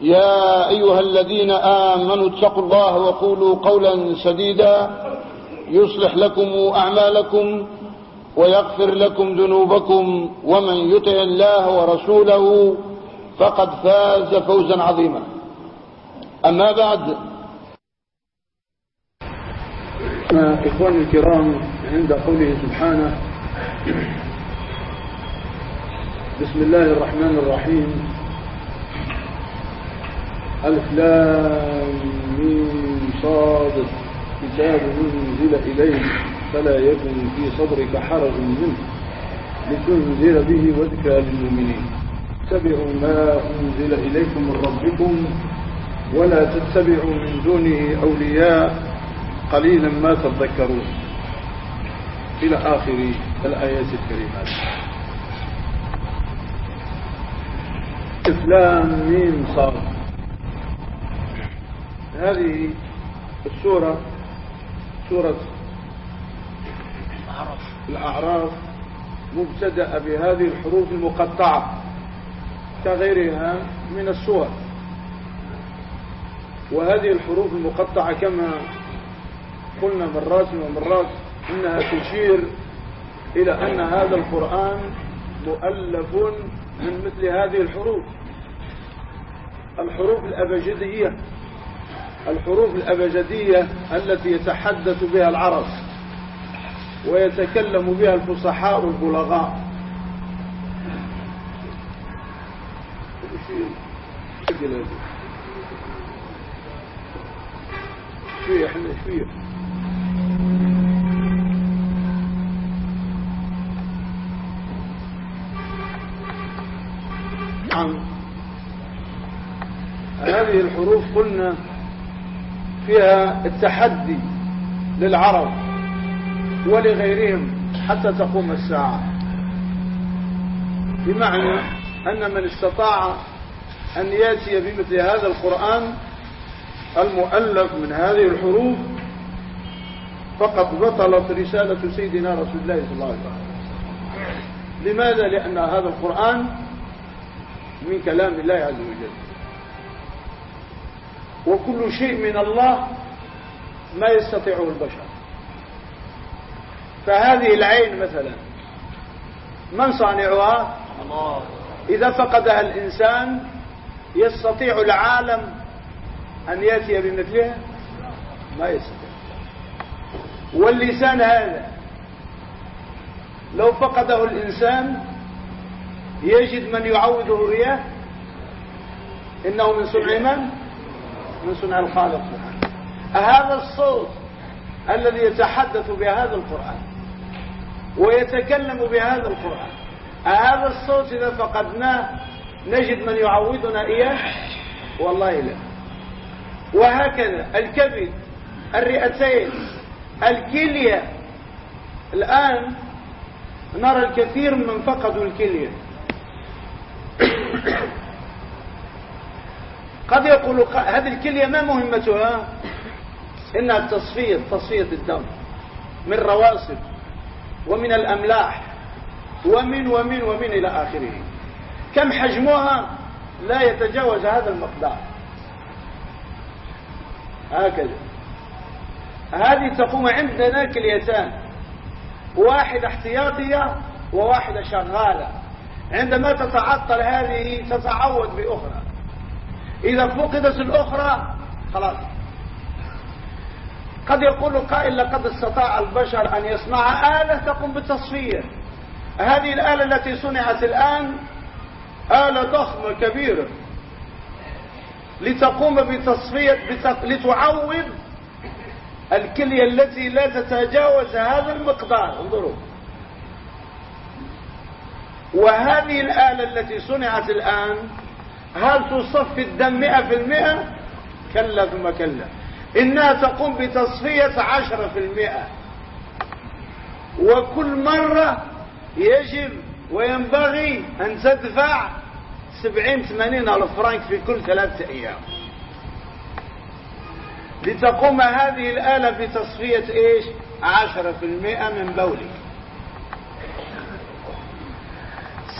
يا أيها الذين آمنوا اتقوا الله وقولوا قولا سديدا يصلح لكم أعمالكم ويغفر لكم ذنوبكم ومن يطع الله ورسوله فقد فاز فوزا عظيما. أما بعد. إخواني الكرام عند قوله سبحانه بسم الله الرحمن الرحيم. ألف لام ميم صاد. كتاب أنزل إليك فلا يكن في صدرك حرج منه لتنزل به وذكرى للمؤمنين. اتبعوا ما أنزل إليكم من ربكم ولا تتبعوا من دونه أولياء. قليلا ما تذكرون. إلى آخر الآيات الكريمات إسلام ميم صاد. هذه السورة سورة الأعراف مبتدأ بهذه الحروف المقطعة كغيرها من السور. وهذه الحروف المقطعة كما قلنا مرات ومرات إنها تشير إلى أن هذا القرآن مؤلف من مثل هذه الحروف. الحروف الأبجدية. الحروف الأبجدية التي يتحدث بها العرب ويتكلم بها الفصحاء البلغاء شوية إحنا شوية نعم. هذه الحروف قلنا فيها التحدي للعرب ولغيرهم حتى تقوم الساعة. بمعنى أن من استطاع أن يأتي بمثل هذا القرآن المؤلف من هذه الحروف فقد بطلت رسالة سيدنا رسول الله صلى الله عليه وسلم. لماذا؟ لأن هذا القرآن من كلام الله عز وجل. وكل شيء من الله ما يستطيعه البشر. فهذه العين مثلا من صانعها؟ إذا فقدها الإنسان يستطيع العالم أن يأتي بمثلها ما يستطيع. واللسان هذا لو فقده الإنسان يجد من يعوضه إياه إنه من صنع من؟ من صنع الخالق هذا الصوت الذي يتحدث بهذا القرآن ويتكلم بهذا القرآن هذا الصوت إذا فقدناه نجد من يعوضنا إياه؟ والله لا. وهكذا الكبد الرئتين الكلية. الآن نرى الكثير من فقدوا الكلية. قد يقول هذه الكلية ما مهمتها. إنها التصفية تصفية الدم من رواسب ومن الأملاح ومن ومن ومن إلى آخره. كم حجمها لا يتجاوز هذا المقدار. هكذا. هذه تقوم عندنا كليتان. واحدة احتياطية وواحدة شغالة. عندما تتعطل هذه تتعوض بأخرى. إذا فقدت الأخرى خلاص. قد يقول قائل لقد استطاع البشر أن يصنع آلة تقوم بالتصفية هذه الآلة التي صنعت الآن آلة ضخمة كبيرة لتقوم بتصفية لتعوض الكلية التي لا تتجاوز هذا المقدار. انظروا. وهذه الآلة التي صنعت الآن هل تصفي الدم مئة في المئة؟ كلا ثم كلا. إنها تقوم بتصفية عشرة في المئة. وكل مرة يجب وينبغي أن تدفع سبعين ثمانين ألف فرانك في كل ثلاثة أيام. لتقوم هذه الآلة بتصفية إيش؟ عشرة في المئة من بولك.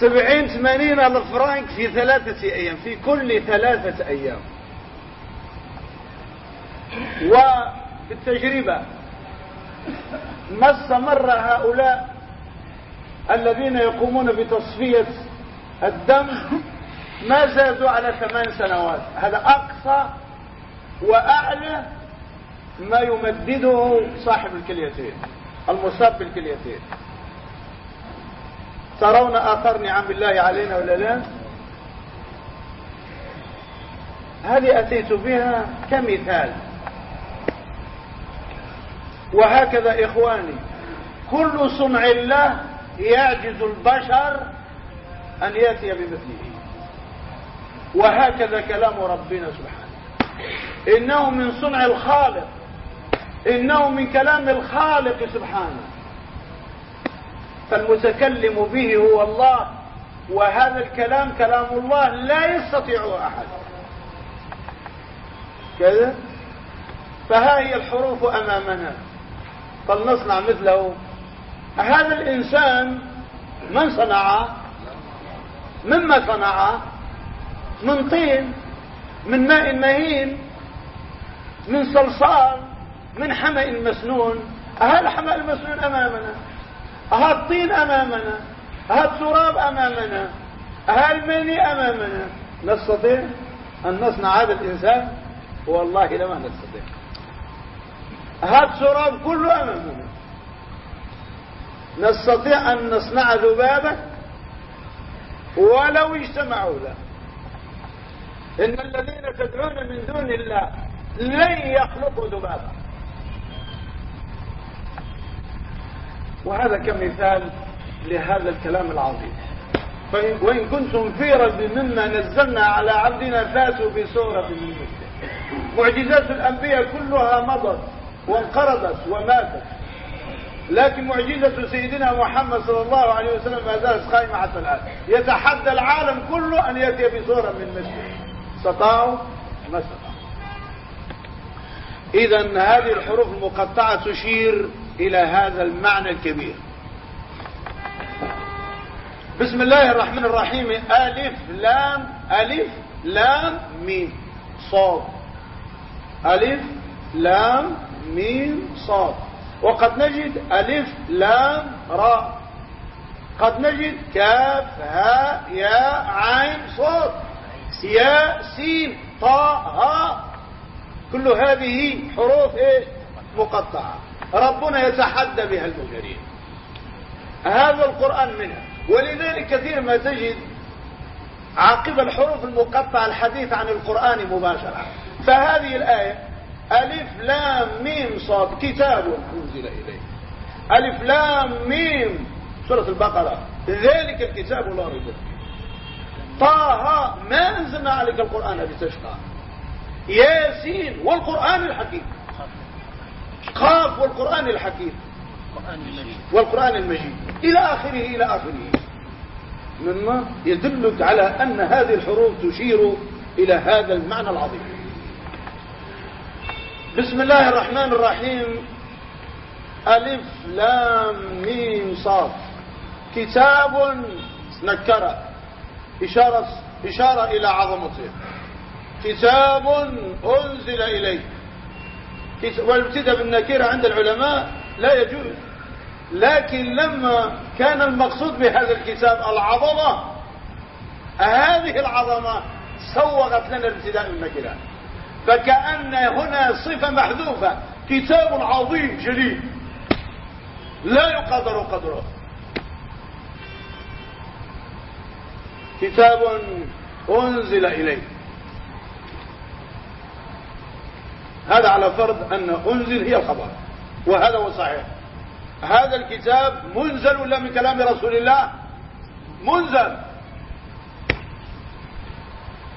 سبعين ثمانين ألف فرانك في ثلاثة أيام في كل ثلاثة أيام. وبالتجربة ما استمر هؤلاء الذين يقومون بتصفية الدم؟ ما زادوا على ثمان سنوات. هذا أقصى وأعلى ما يمدده صاحب الكليتين المصاب بالكليتين. ترون آثار نعم الله علينا ولا لا؟ هذه أتيت بها كمثال. وهكذا إخواني كل صنع الله يعجز البشر أن يأتي بمثله. وهكذا كلام ربنا سبحانه. إنه من صنع الخالق. إنه من كلام الخالق سبحانه. فالمتكلم به هو الله وهذا الكلام كلام الله لا يستطيعه أحد. كذا؟ فها هي الحروف أمامنا. فلنصنع مثله. هذا الإنسان من صنع؟ مما صنع؟ من طين من ماء مهين من صلصال من حمأ مسنون. هذا الحمأ المسنون أمامنا. هذا الطين أمامنا هذا التراب أمامنا هذا المني أمامنا. نستطيع أن نصنع هذا الإنسان؟ والله لما نستطيع. هذا التراب كله أمامنا. نستطيع أن نصنع ذبابة ولو اجتمعوا له. إن الذين تدعون من دون الله لن يخلقوا ذبابا وهذا كمثال لهذا الكلام العظيم. وإن كنتم في رب مما نزلنا على عبدنا فاتوا بسورة من مثله. معجزات الأنبياء كلها مضت وانقرضت وماتت. لكن معجزة سيدنا محمد صلى الله عليه وسلم ما زالت قائمة حتى الآن. يتحدى العالم كله أن يأتي بصورة من مثله. استطاعوا؟ ما استطاعوا. إذا هذه الحروف المقطعة تشير إلى هذا المعنى الكبير. بسم الله الرحمن الرحيم. ألف لام ألف لام ميم. صاد. ألف لام ميم صاد. وقد نجد ألف لام راء قد نجد كاف ها يا عين صاد. يا سين طاء ها. كل هذه حروف إيش مقطعة. ربنا يتحدى بها المجرين هذا القرآن منها. ولذلك كثير ما تجد عقب الحروف المقطعة الحديث عن القرآن مباشرة. فهذه الآية ألف لام ميم صاد كتاب أنزل إليه. ألف لام ميم سورة البقرة. ذلك الكتاب لا ريب فيه. طه ما أنزلنا عليك القرآن لتشقى. ياسين والقرآن الحكيم. قاف والقرآن الحكيم. والقرآن المجيد. إلى آخره إلى آخره. مما يدلك على أن هذه الحروف تشير إلى هذا المعنى العظيم. بسم الله الرحمن الرحيم. ألف لام ميم صاد. كتاب نكره إشارة, إشارة إلى عظمته. كتاب أنزل إليه. والابتداء بالنكيرة عند العلماء لا يجوز. لكن لما كان المقصود بهذا الكتاب العظمة هذه العظمة سوغت لنا الابتداء بالنكيرة فكأن هنا صفة محذوفة كتاب عظيم جليل. لا يقدر قدره. كتاب أنزل إليه. هذا على فرض أن أنزل هي الخبر وهذا هو صحيح. هذا الكتاب منزل ولا من كلام رسول الله؟ منزل.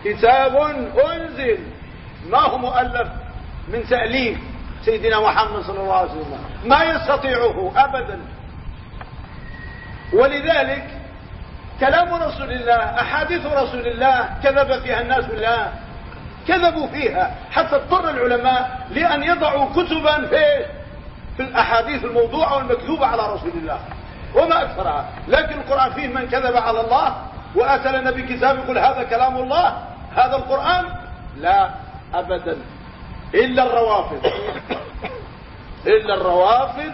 كتاب أنزل. ما هو مؤلف؟ من تأليف سيدنا محمد صلى الله عليه وسلم. ما يستطيعه أبدا. ولذلك كلام رسول الله أحاديث رسول الله كذب فيها الناس بالله كذبوا فيها. حتى اضطر العلماء لأن يضعوا كتبا في في الأحاديث الموضوعة والمكذوبة على رسول الله. وما أكثرها. لكن القرآن فيه من كذب على الله وأتى لنا بكتاب يقول هذا كلام الله هذا القرآن؟ لا أبدا. إلا الروافض. إلا الروافض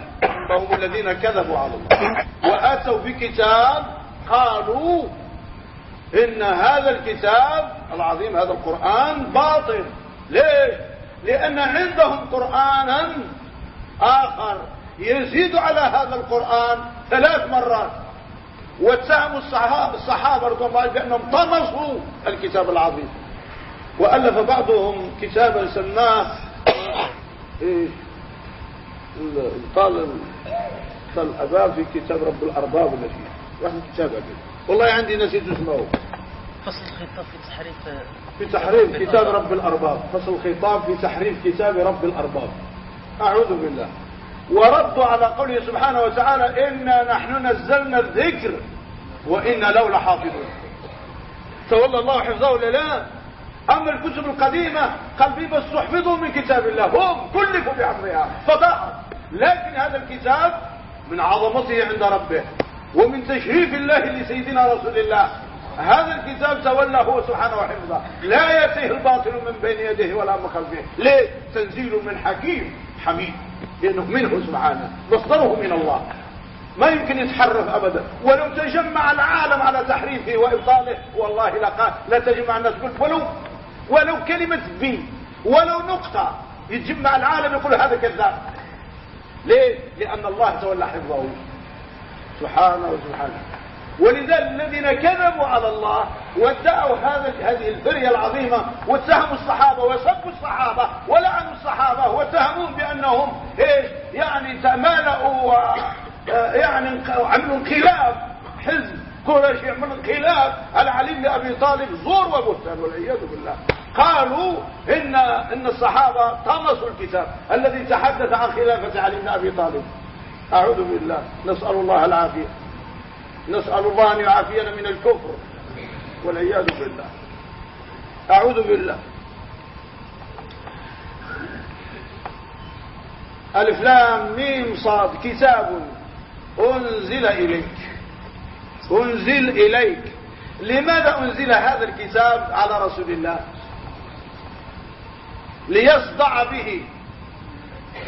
فهم الذين كذبوا على الله. وأتوا بكتاب قالوا إن هذا الكتاب العظيم هذا القرآن باطل. ليش؟ لأن عندهم قرآنا آخر يزيد على هذا القرآن ثلاث مرات. واتهموا الصحابة, الصحابة رضي الله بأنهم طمسوا الكتاب العظيم. وألف بعضهم كتابا سماه إيه قال قال في كتاب رب الأرباب ولا شيء واحد كتاب أبي. والله عندي نسيت اسمه. فصل الخطاب في تحريف في تحريف كتاب رب الأرباب. فصل الخطاب في تحريف كتاب رب الأرباب. أعوذ بالله. وردوا على قوله سبحانه وتعالى إنا نحن نزلنا الذكر وإنا له لحافظون. تولى الله حفظه ولا لا؟ أما الكتب القديمة قال في بس تحفظوا من كتاب الله. هم كلفوا بحفظها. فضاء لكن هذا الكتاب من عظمته عند ربه. ومن تشريف الله لسيدنا رسول الله. هذا الكتاب تولى هو سبحانه وحفظه. لا يأتيه الباطل من بين يديه ولا من خلفه. ليه؟ تنزيل من حكيم حميد. لأنه منه سبحانه. مصدره من الله. ما يمكن يتحرف أبدا. ولو تجمع العالم على تحريفه وإبطاله والله لقال لا تجمع الناس. قلت ولو ولو كلمة بي ولو نقطة. يتجمع العالم يقول هذا كذاب. ليه؟ لأن الله تولى حفظه. سبحانه وسبحانه. ولذلك الذين كذبوا على الله وادعوا هذه الفرية العظيمة واتهموا الصحابة وسبوا الصحابة ولعنوا الصحابة واتهموهم بأنهم إيش؟ يعني تمالؤوا يعني عملوا انقلاب. حزب. قريش يعمل انقلاب. على علي بن أبي طالب زور وبهتان والعياذ بالله. قالوا ان إن الصحابة طمسوا الكتاب الذي تحدث عن خلافة علي بن أبي طالب. أعوذ بالله. نسأل الله العافية. نسأل الله أن يعافينا من الكفر والعياذ بالله. أعوذ بالله. ألف لام ميم صاد كتاب أنزل إليك. أنزل إليك. لماذا أنزل هذا الكتاب على رسول الله؟ ليصدع به.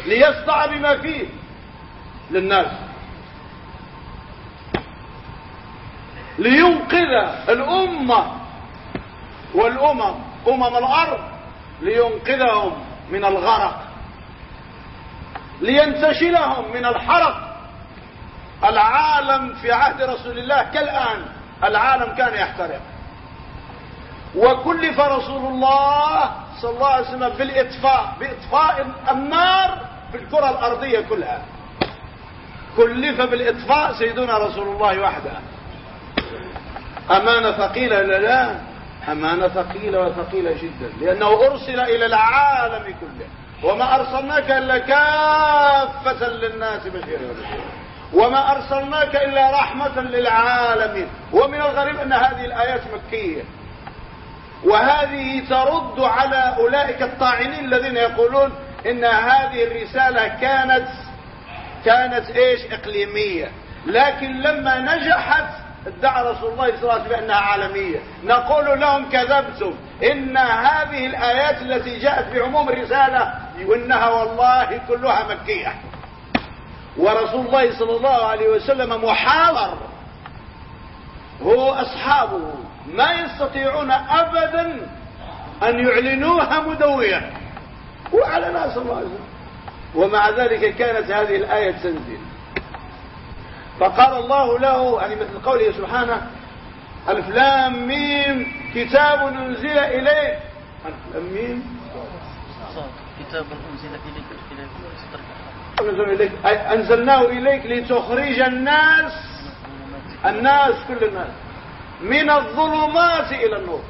ليصدع بما فيه. للناس. لينقذ الأمة والأمم أمم الأرض لينقذهم من الغرق لينتشلهم من الحرق. العالم في عهد رسول الله كالآن العالم كان يحترق. وكلف رسول الله صلى الله عليه وسلم بالإطفاء بإطفاء النار في الكرة الأرضية كلها. كلف بالإطفاء سيدنا رسول الله وحده. أمانة ثقيلة لا لا؟ أمانة ثقيلة وثقيلة جدا. لأنه أرسل إلى العالم كله. وما أرسلناك إلا كافة للناس بشيرا وما أرسلناك إلا رحمة للعالمين. ومن الغريب أن هذه الآيات مكية. وهذه ترد على أولئك الطاعنين الذين يقولون إن هذه الرسالة كانت كانت إيش؟ إقليمية. لكن لما نجحت ادعى رسول الله صلى الله عليه وسلم بأنها عالمية. نقول لهم كذبتم. إن هذه الآيات التي جاءت بعموم الرسالة وإنها والله كلها مكية. ورسول الله صلى الله عليه وسلم محاور. هو أصحابه. ما يستطيعون أبدا أن يعلنوها مدوية وعلى ناس الله عليه وسلم ومع ذلك كانت هذه الآية تنزل. فقال الله له يعني مثل قوله سبحانه ألف لام ميم كتاب أنزل إليك. ألف لام ميم. كتاب أنزل إليك أنزلناه إليك لتخرج الناس. الناس كل الناس. من الظلمات إلى النور.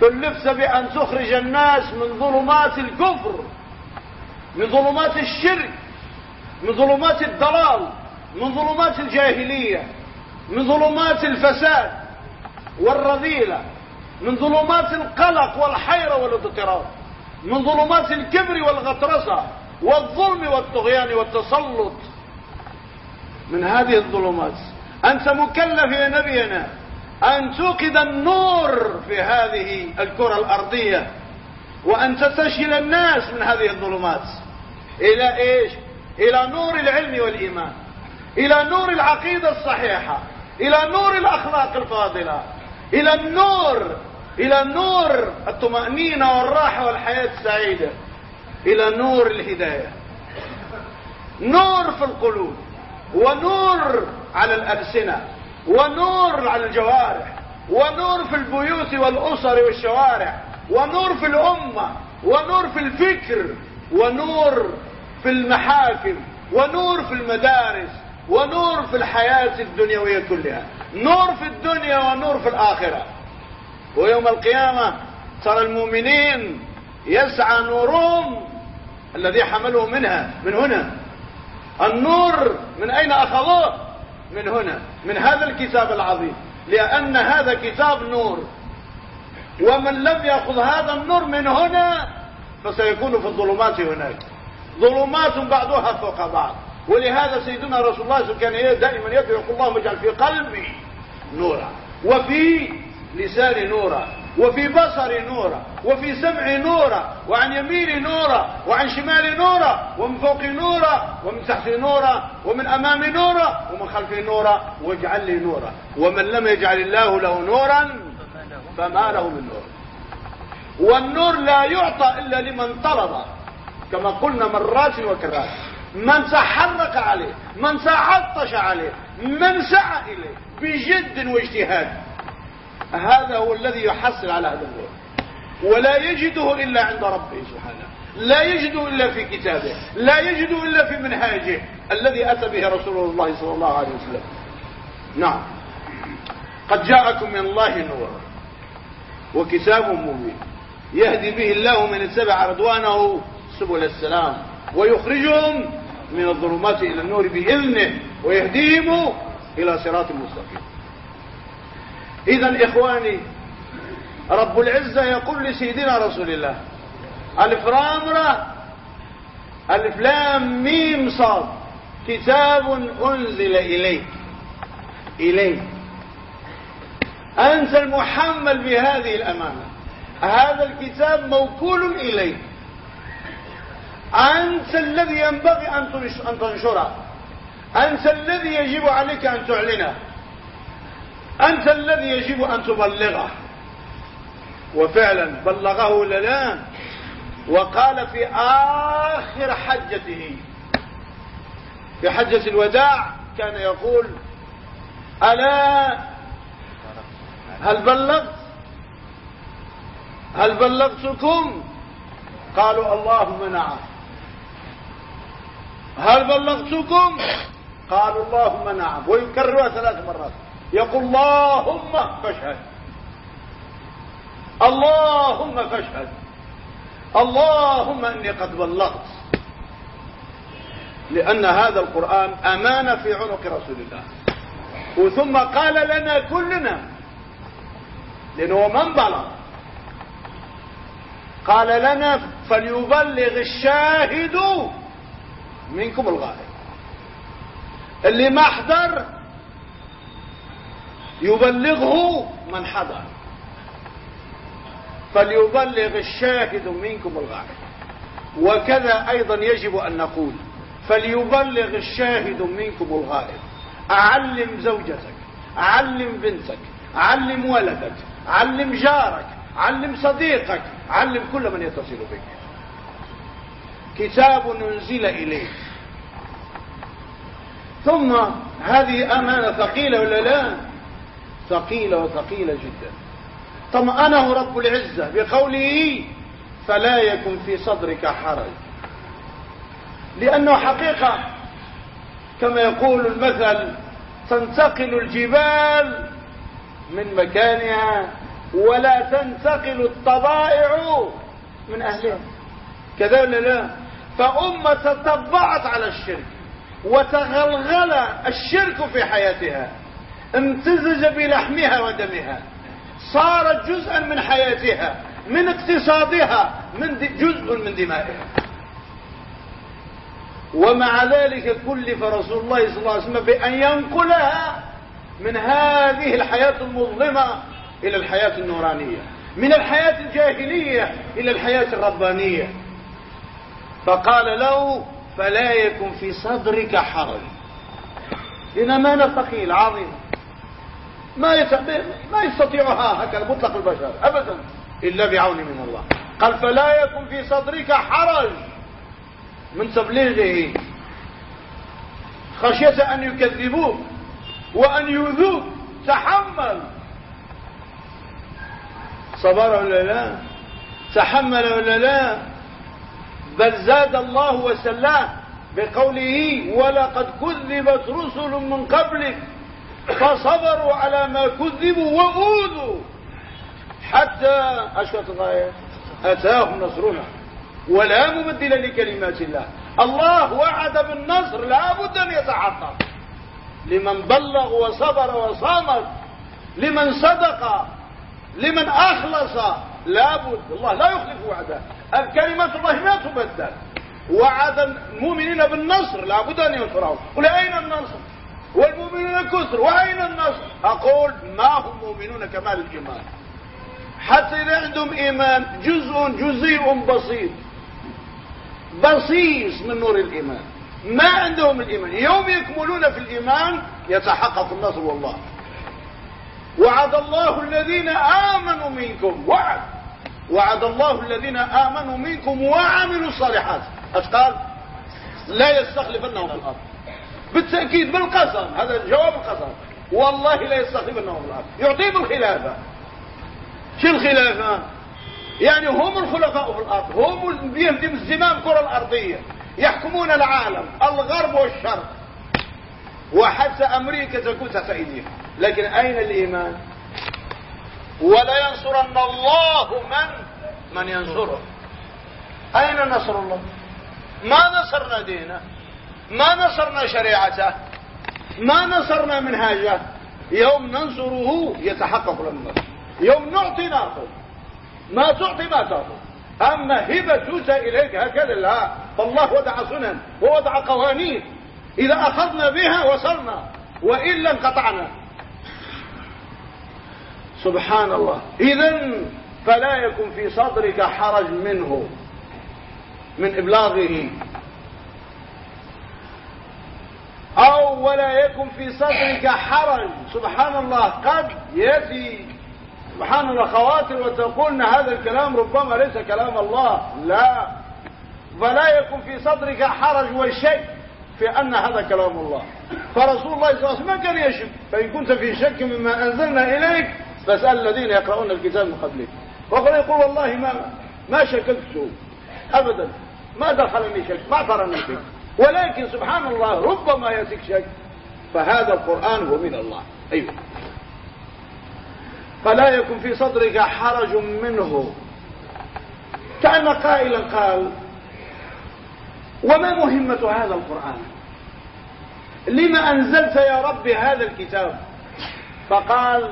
كلفت بأن تخرج الناس من ظلمات الكفر. من ظلمات الشرك من ظلمات الضلال من ظلمات الجاهلية من ظلمات الفساد والرذيلة من ظلمات القلق والحيرة والاضطراب من ظلمات الكبر والغطرسة والظلم والطغيان والتسلط. من هذه الظلمات أنت مكلف يا نبينا أن توقد النور في هذه الكرة الأرضية وأن تستشهل الناس من هذه الظلمات. إلى إيش؟ إلى نور العلم والإيمان. إلى نور العقيدة الصحيحة. إلى نور الأخلاق الفاضلة. إلى النور إلى نور الطمأنينة والراحة والحياة السعيدة. إلى نور الهداية. نور في القلوب. ونور على الألسنة. ونور على الجوارح. ونور في البيوت والأسر والشوارع. ونور في الأمة. ونور في الفكر. ونور في المحاكم ونور في المدارس ونور في الحياة الدنيوية كلها. نور في الدنيا ونور في الآخرة. ويوم القيامة ترى المؤمنين يسعى نورهم الذي حمله منها من هنا. النور من أين أخذوه؟ من هنا من هذا الكتاب العظيم. لأن هذا كتاب نور. ومن لم يأخذ هذا النور من هنا فسيكون في الظلمات هناك. ظلمات بعضها فوق بعض. ولهذا سيدنا رسول الله كان دائما يدعو اللهم اجعل في قلبي نورا وفي لساني نورا وفي بصري نورا وفي سمعي نورا وعن يميني نورا وعن شمالي نورا ومن فوقي نورا ومن تحتي نورا ومن أمامي نورا ومن خلفي نورا واجعل لي نورا. ومن لم يجعل الله له نورا فما له من نور. والنور لا يعطى إلا لمن طلب. كما قلنا مرات وكرات من تحرك عليه من تعطش عليه من سعى إليه بجد واجتهاد. هذا هو الذي يحصل على هذا النور ولا يجده إلا عند ربه سبحانه. لا يجده إلا في كتابه لا يجده إلا في منهاجه الذي أتى به رسول الله صلى الله عليه وسلم. نعم. قد جاءكم من الله نور وكتاب مبين. يهدي به الله من اتبع رضوانه سبل السلام ويخرجهم من الظلمات إلى النور بإذنه ويهديهم إلى صراط مستقيم. إذا إخواني رب العزة يقول لسيدنا رسول الله ألف رامرة ألف لام ميم صاد كتاب أنزل إليك إليك. أنت المحمل بهذه الأمانة. هذا الكتاب موكول إليك. أنت الذي ينبغي أن تنشره. أنت الذي يجب عليك أن تعلنه. أنت الذي يجب أن تبلغه. وفعلا بلغه لا وقال في آخر حجته. في حجة الوداع كان يقول ألا؟ هل بلغت؟ هل بلغتكم؟ قالوا اللهم نعم. هل بلغتكم؟ قالوا اللهم نعم. ويكررها ثلاث مرات. يقول اللهم فاشهد. اللهم فاشهد. اللهم إني قد بلغت. لأن هذا القرآن أمانة في عنق رسول الله. وثم قال لنا كلنا. لأنه من بلغ. قال لنا فليبلغ الشاهد. منكم الغائب. اللي ما حضر يبلغه من حضر. فليبلغ الشاهد منكم الغائب. وكذا أيضا يجب أن نقول فليبلغ الشاهد منكم الغائب. أعلم زوجتك علم بنتك علم ولدك علم جارك علم صديقك علم كل من يتصل بك. كتاب أنزل إليه. ثم هذه أمانة ثقيلة ولا لا؟ ثقيلة وثقيلة جدا. طمأنه رب العزة. بقوله فلا يكن في صدرك حرج. لأنه حقيقة كما يقول المثل تنتقل الجبال من مكانها ولا تنتقل الطبائع من أهلها. كذا ولا لا؟ فأمة تطبعت على الشرك وتغلغل الشرك في حياتها امتزج بلحمها ودمها صارت جزءا من حياتها من اقتصادها من جزء من دمائها. ومع ذلك كلف رسول الله صلى الله عليه وسلم بأن ينقلها من هذه الحياة المظلمة إلى الحياة النورانية من الحياة الجاهلية إلى الحياة الربانية. فقال له فلا يكن في صدرك حرج. إن أمانة ثقيلة عظيمة ما ما يستطيعها هكذا مطلق البشر أبدا إلا بعون من الله. قال فلا يكن في صدرك حرج. من تبليغه. خشية أن يكذبوك وأن يؤذوك. تحمل. صبر ولا لا؟ تحمل ولا لا؟ بل زاد الله وسلاه بقوله ولقد كذبت رسل من قبلك فصبروا على ما كذبوا وأوذوا. حتى أشهد الغاية أتاهم نصرنا. ولا مبدل لكلمات الله. الله وعد بالنصر لا بد أن يتحقق لمن بلغ وصبر وصامت لمن صدق لمن أخلص لابد الله لا يخلف وعده. كلمة الله ما تبدل. وعد المؤمنين بالنصر لابد أن ينصروا ولأين النصر؟ والمؤمنون كثر وأين النصر؟ أقول ما هم مؤمنون كمال الإيمان. حتى إذا عندهم إيمان جزء جزيء بسيط. بصيص من نور الإيمان. ما عندهم الإيمان. يوم يكملون في الإيمان يتحقق النصر والله. وعد الله الذين آمنوا منكم. وعد. وعد الله الذين آمنوا منكم وعملوا الصالحات. أشقال؟ لا يستخلفنهم في الأرض. بالتأكيد بالقسم. هذا جواب القسم. والله لا يستخلفنهم في الأرض. يعطيهم الخلافة. شو الخلافة؟ يعني هم الخلفاء في الأرض. هم بيهدم الزمام الكرة الأرضية. يحكمون العالم. الغرب والشرق. وحتى أمريكا تكون تحت أيديهم. لكن أين الإيمان؟ ولا ينصرن الله من من ينصره. أين نصر الله؟ ما نصرنا دينه ما نصرنا شريعته ما نصرنا منهاجه. يوم ننصره يتحقق لنا. يوم نعطي ناخذ ما تعطي ما تاخذ أما هبة توسى إليك هكذا لا. فالله وضع سنن ووضع قوانين. إذا أخذنا بها وصلنا والا انقطعنا سبحان الله. اذا فلا يكن في صدرك حرج منه من إبلاغه. أو ولا يكن في صدرك حرج. سبحان الله قد يأتي. سبحان الله خواتر وتقول ان هذا الكلام ربما ليس كلام الله لا. فلا يكن في صدرك حرج وشك في أن هذا كلام الله. فرسول الله صلى الله عليه وسلم ما كان يشك. فإن كنت في شك مما أنزلنا إليك فاسأل الذين يقرؤون الكتاب من قبلك وقال يقول والله ما ما شككت ابدا. ما دخلني شك ما ترني شك. ولكن سبحان الله ربما يأتيك شك. فهذا القرآن هو من الله. أيوه. فلا يكن في صدرك حرج منه. كأن قائلا قال وما مهمة هذا القرآن؟ لما أنزلت يا رب هذا الكتاب؟ فقال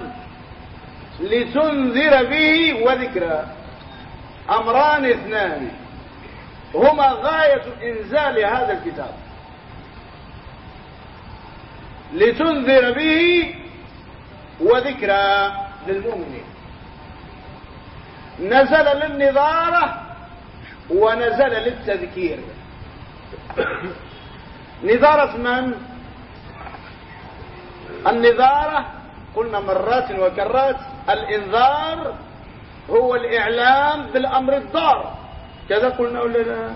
لتنذر به وذكرى. أمران اثنان. هما غاية إنزال هذا الكتاب. لتنذر به وذكرى للمؤمنين. نزل للنظارة ونزل للتذكير. نظارة من؟ النظارة قلنا مرات وكرات الإنذار هو الإعلام بالأمر الضار. كذا قلنا ولا لا؟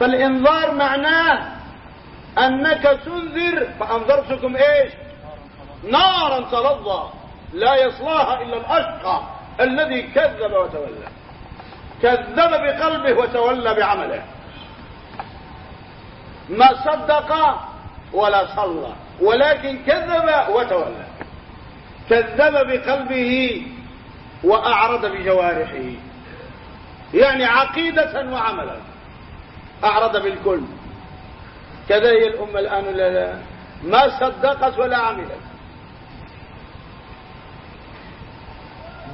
فالإنذار معناه أنك تنذر فأنذرتكم إيش؟ نارا تلظى لا يصلاها إلا الأشقى الذي كذب وتولى. كذب بقلبه وتولى بعمله. ما صدق ولا صلى ولكن كذب وتولى. كذب بقلبه وأعرض بجوارحه. يعني عقيدة وعملا. أعرض بالكل. كذا هي الأمة الآن ما صدقت ولا عملت.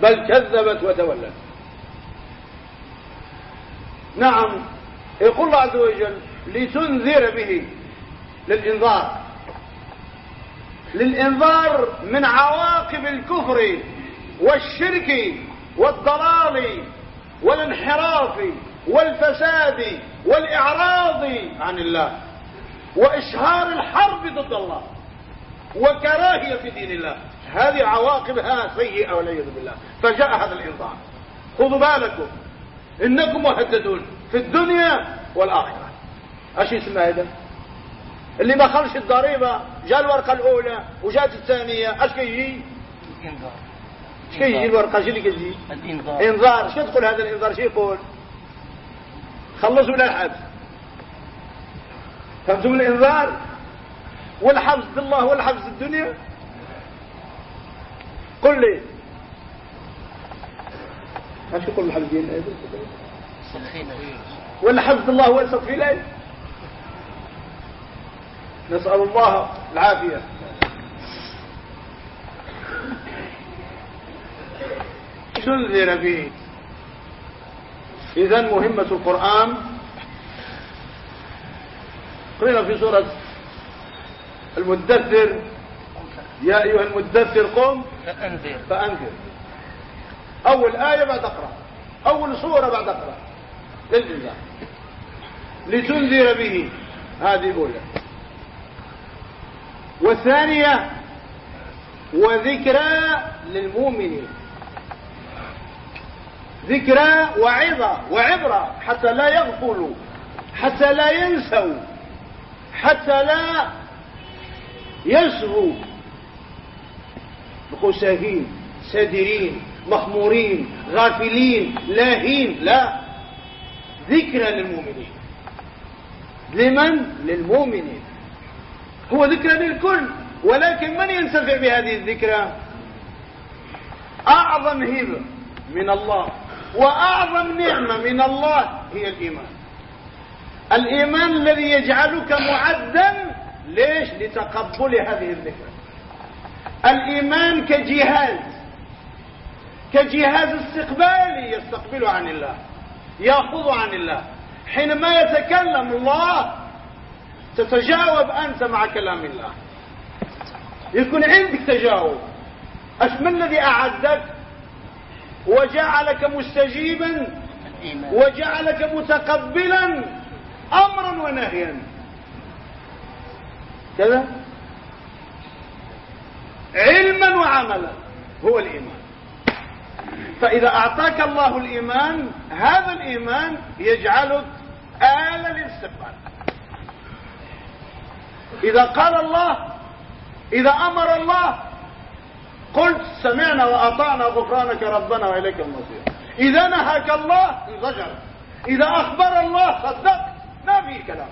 بل كذبت وتولت. نعم يقول الله عز وجل لتنذر به للإنذار. للإنذار من عواقب الكفر والشرك والضلال والانحراف والفساد والإعراض عن الله وإشهار الحرب ضد الله وكراهية في دين الله. هذه عواقبها سيئة والعياذ بالله. فجاء هذا الإنذار. خذوا بالكم. إنكم مهددون في الدنيا والآخرة. إيش اسمه هذا اللي ما خلش الضريبة جاء الورقة الأولى وجاءت الثانية. إيش كيجي؟ انذار إيش كيجي الورقة؟ اللي كيجي؟ الإنذار. إنذار. إيش تقول هذا الإنذار؟ إيش يقول؟ خلصوا ولا حد فهمتم الإنذار؟ والحفظ بالله والحفظ الدنيا؟ قل لي. إيش يقول الحفظ سخينة. ولا حفظ الله واسط في نسأل الله العافية. تنذر به إذا مهمة القرآن. قرينا في سورة المدثر يا أيها المدثر قم فأنذر. فأنذر. أول آية بعد أقرأ. أول سورة بعد أقرأ. للإنذار. لتنذر به. هذه أولى والثانية وذكرى للمؤمنين. ذكرى وعظة وعبرة حتى لا يغفلوا حتى لا ينسوا حتى لا يسهوا نقول ساهين سادرين مخمورين غافلين لاهين. لا. ذكرى للمؤمنين. لمن؟ للمؤمنين. هو ذكرى للكل ولكن من ينتفع بهذه الذكرى؟ أعظم هبة من الله وأعظم نعمة من الله هي الإيمان. الإيمان الذي يجعلك معدا ليش؟ لتقبل هذه الذكرى. الإيمان كجهاز كجهاز استقبالي يستقبل عن الله يأخذ عن الله. حينما يتكلم الله تتجاوب أنت مع كلام الله. يكون عندك تجاوب. أش ما الذي أعدك؟ وجعلك مستجيبا. وجعلك متقبلا. أمرا ونهيا. كذا؟ علما وعملا. هو الإيمان. فإذا أعطاك الله الإيمان هذا الإيمان يجعلك آلة للاستقبال. إذا قال الله إذا أمر الله قلت سمعنا وأطعنا غفرانك ربنا وإليك المصير. إذا نهاك الله انزجر إذا أخبر الله صدق. ما في كلام.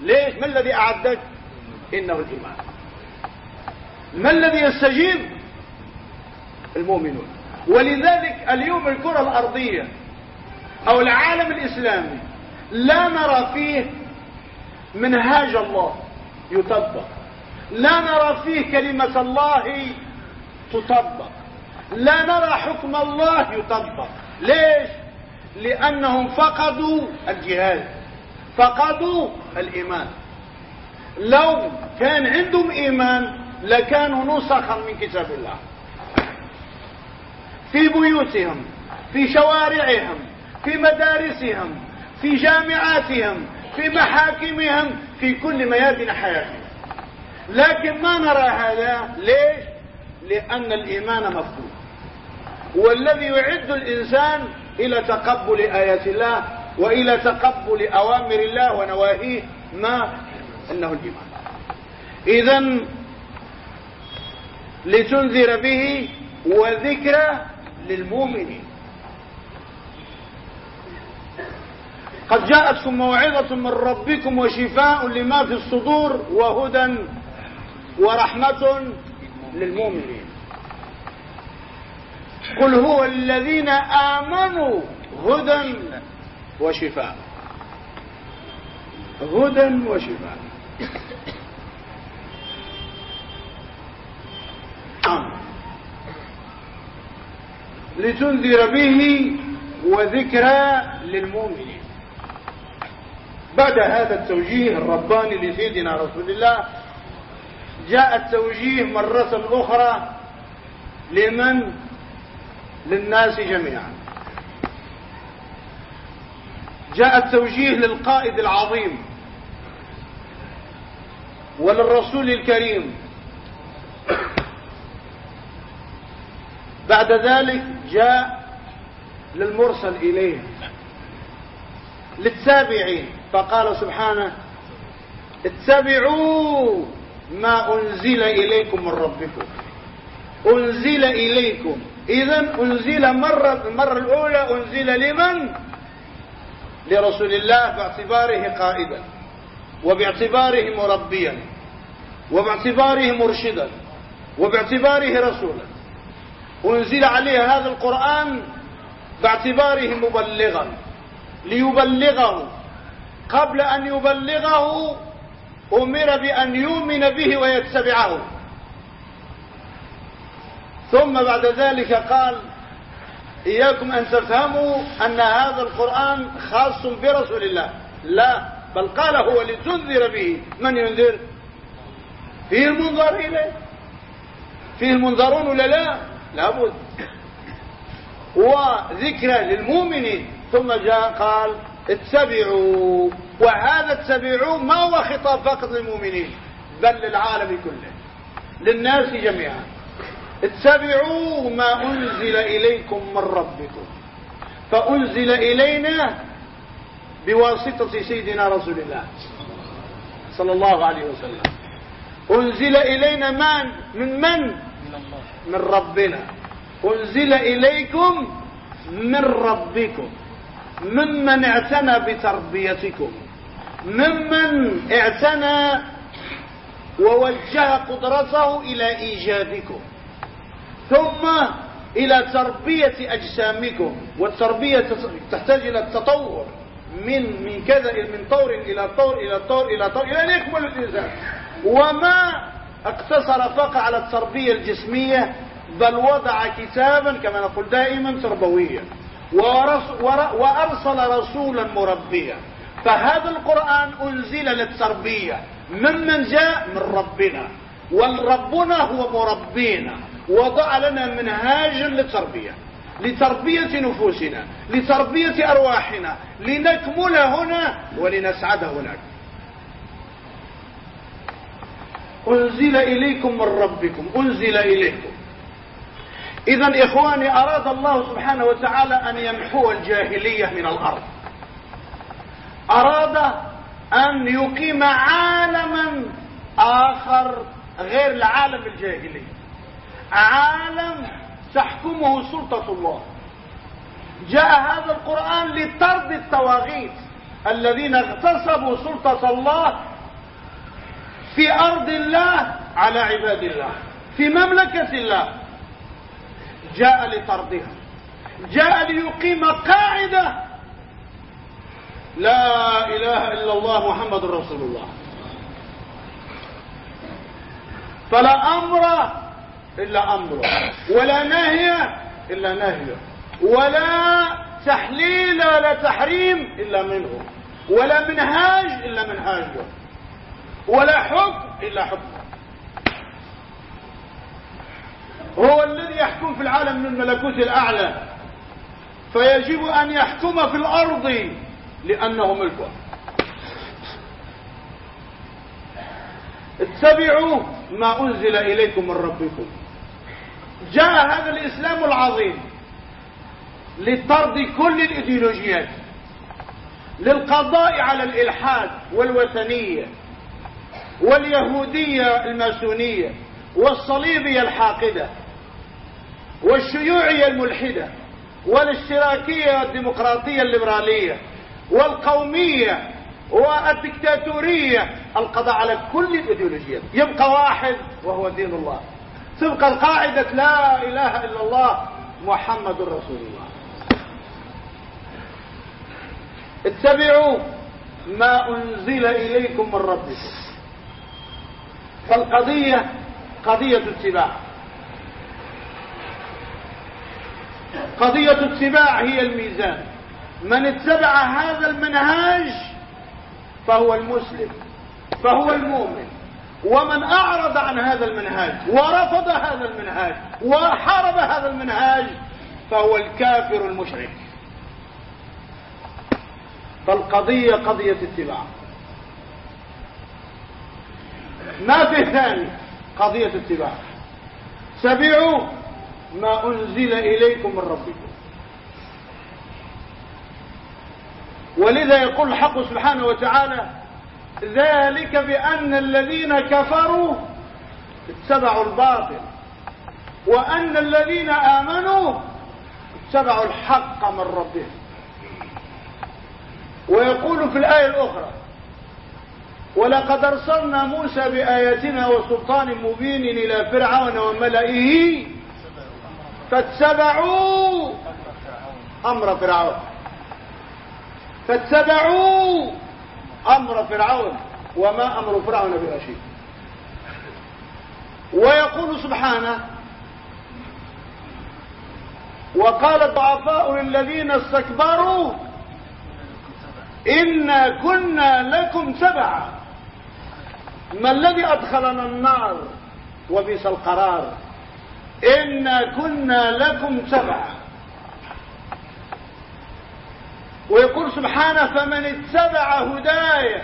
ليش؟ ما الذي أعدك؟ إنه الإيمان. ما الذي يستجيب؟ المؤمنون. ولذلك اليوم الكرة الأرضية أو العالم الإسلامي لا نرى فيه منهاج الله. يطبق. لا نرى فيه كلمة الله تطبق. لا نرى حكم الله يطبق. ليش؟ لأنهم فقدوا الجهاد. فقدوا الإيمان. لو كان عندهم إيمان لكانوا نسخا من كتاب الله. في بيوتهم في شوارعهم في مدارسهم في جامعاتهم في محاكمهم في كل ميادين حياتهم. لكن ما نرى هذا ليش؟ لأن الإيمان مفقود والذي يعد الإنسان إلى تقبل آيات الله وإلى تقبل أوامر الله ونواهيه ما؟ أنه الإيمان. إذا لتنذر به وذكرى للمؤمنين. قد جاءتكم موعظة من ربكم وشفاء لما في الصدور وهدى ورحمة للمؤمنين. قل هو الذين آمنوا هدى وشفاء. هدى وشفاء. لتنذر به وذكرى للمؤمنين. بعد هذا التوجيه الرباني لسيدنا رسول الله جاء التوجيه مرة أخرى لمن؟ للناس جميعا. جاء التوجيه للقائد العظيم وللرسول الكريم. بعد ذلك جاء للمرسل إليه للتابعين. فقال سبحانه اتبعوا ما أنزل إليكم من ربكم. أنزل إليكم. إذا أنزل مرة المرة الأولى أنزل لمن؟ لرسول الله باعتباره قائدا وباعتباره مربيا وباعتباره مرشدا وباعتباره رسولا. أنزل عليه هذا القرآن باعتباره مبلغا ليبلغه. قبل أن يبلغه أمر بأن يؤمن به ويتبعه. ثم بعد ذلك قال إياكم أن تفهموا أن هذا القرآن خاص برسول الله. لا بل قال هو لتنذر به. من ينذر؟ فيه المنظر إليه؟ فيه المنظرون ولا لا؟ لابد. وذكرى للمؤمنين. ثم جاء قال اتبعوا وهذا اتبعوا ما هو خطاب فقط للمؤمنين بل للعالم كله للناس جميعا. اتبعوا ما أنزل إليكم من ربكم فأنزل إلينا بواسطة سيدنا رسول الله صلى الله عليه وسلم. أنزل إلينا من؟ من من؟ من ربنا. أنزل إليكم من ربكم. ممن اعتنى بتربيتكم ممن اعتنى ووجه قدرته إلى إيجادكم ثم إلى تربية أجسامكم والتربية تحتاج إلى التطور من من كذا من طور إلى طور إلى طور إلى طور إلى أن يكمل الإنسان. وما اقتصر فقط على التربية الجسمية بل وضع كتابا كما نقول دائما تربويا. وأرسل رسولا مربيا. فهذا القرآن أنزل للتربية. ممن جاء؟ من ربنا. والربنا هو مربينا. وضع لنا منهاجا للتربية. لتربية نفوسنا. لتربية أرواحنا. لنكمل هنا ولنسعد هناك. أنزل إليكم من ربكم. أنزل إليكم. إذا إخواني أراد الله سبحانه وتعالى أن يمحو الجاهلية من الأرض. أراد أن يقيم عالما آخر غير العالم الجاهلي. عالم تحكمه سلطة الله. جاء هذا القرآن لطرد التواغيت الذين اغتصبوا سلطة الله في أرض الله على عباد الله في مملكة الله. جاء لطردها. جاء ليقيم قاعدة. لا إله إلا الله محمد رسول الله. فلا أمر إلا أمره ولا نهي إلا نهيه ولا تحليل ولا تحريم إلا منه ولا منهاج إلا منهاجه ولا حكم إلا حكمه هو الذي يحكم في العالم من الملكوت الأعلى. فيجب أن يحكم في الأرض لأنه ملكه. اتبعوا ما أنزل إليكم من ربكم. جاء هذا الإسلام العظيم لطرد كل الإيديولوجيات للقضاء على الإلحاد والوثنية واليهودية الماسونية والصليبية الحاقدة. والشيوعية الملحدة والاشتراكية الديمقراطية الليبرالية والقومية والدكتاتورية القضاء على كل الإيديولوجيات يبقى واحد وهو دين الله. تبقى القاعدة لا إله إلا الله محمد رسول الله. اتبعوا ما أنزل إليكم من ربكم. فالقضية قضية اتباع. قضية اتباع هي الميزان. من اتبع هذا المنهاج فهو المسلم فهو المؤمن. ومن أعرض عن هذا المنهاج ورفض هذا المنهاج وحارب هذا المنهاج فهو الكافر المشرك. فالقضية قضية اتباع. ما في ثاني قضية اتباع؟ سبعوا ما أنزل إليكم من ربكم. ولذا يقول الحق سبحانه وتعالى ذلك بأن الذين كفروا اتبعوا الباطل وأن الذين آمنوا اتبعوا الحق من ربهم. ويقول في الآية الأخرى ولقد أرسلنا موسى بآياتنا وسلطان مبين إلى فرعون وملئه فاتبعوا أمر فرعون. فاتبعوا أمر فرعون وما أمر فرعون برشيد. ويقول سبحانه وقال الضعفاء للذين استكبروا إنا كنا لكم تبعا. ما الذي أدخلنا النار وبئس القرار؟ إنا كنا لكم تبعا. ويقول سبحانه فمن اتبع هدايا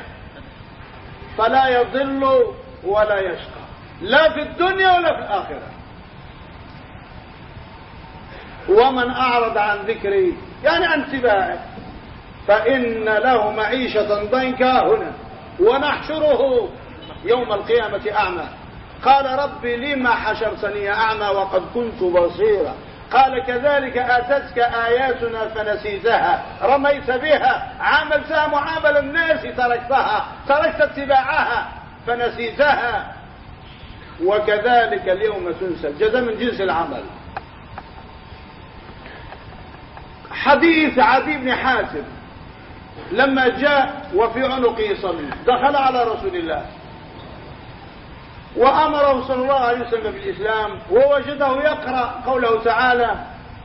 فلا يضل ولا يشقى. لا في الدنيا ولا في الآخرة. ومن أعرض عن ذكري يعني عن اتباعه فإن له معيشة ضنكا هنا. ونحشره يوم القيامة أعمى. قال رب لما حشرتني أعمى وقد كنت بصيرا. قال كذلك آتتك آياتنا فنسيتها. رميت بها. عاملتها معامل الناس تركتها. تركت اتباعها فنسيتها. وكذلك اليوم تنسى. الجزاء من جنس العمل. حديث عدي بن حاتم لما جاء وفي عنقه صليب دخل على رسول الله. وأمره صلى الله عليه وسلم بالإسلام ووجده يقرأ قوله تعالى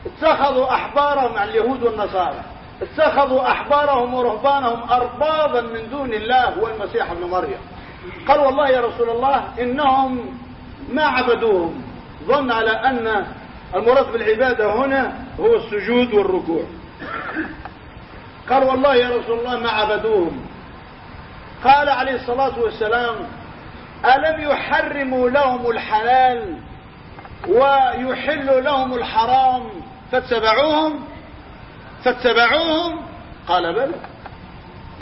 اتخذوا أحبارهم عن اليهود والنصارى. اتخذوا أحبارهم ورهبانهم أربابا من دون الله والمسيح ابن مريم. قال والله يا رسول الله إنهم ما عبدوهم. ظن على أن المراد بالعبادة هنا هو السجود والركوع. قال والله يا رسول الله ما عبدوهم. قال عليه الصلاة والسلام ألم يحرموا لهم الحلال ويحلوا لهم الحرام فاتبعوهم؟ فاتبعوهم؟ قال بلى.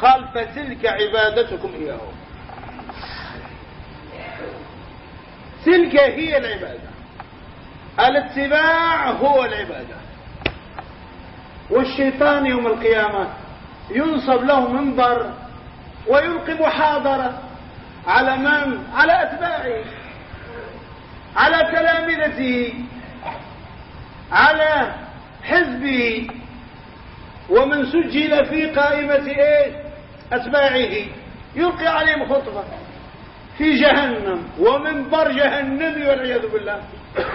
قال فتلك عبادتكم إياهم تلك هي العبادة. الاتباع هو العبادة. والشيطان يوم القيامة ينصب له منبر ويلقي محاضرة على من؟ على أتباعه. على تلامذته على حزبه. ومن سجل في قائمة إيه؟ أتباعه. يلقي عليهم خطبة. في جهنم. ومنبر جهنمي والعياذ بالله.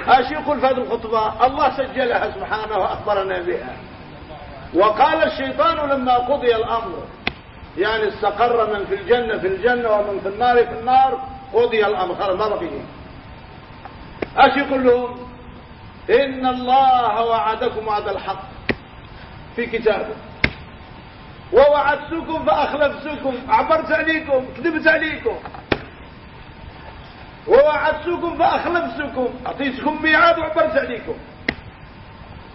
إيش يقول في هذه الخطبة الله سجلها سبحانه وأخبرنا بها. وقال الشيطان لما قضي الأمر. يعني استقر من في الجنة في الجنة ومن في النار في النار قضي الأمر خلاص ما بقي أيش يقول لهم؟ إن الله وعدكم وعد الحق في كتابه. ووعدتكم فأخلفتكم. عبرت عليكم كذبت عليكم. ووعدتكم فأخلفتكم. أعطيتكم ميعاد وعبرت عليكم.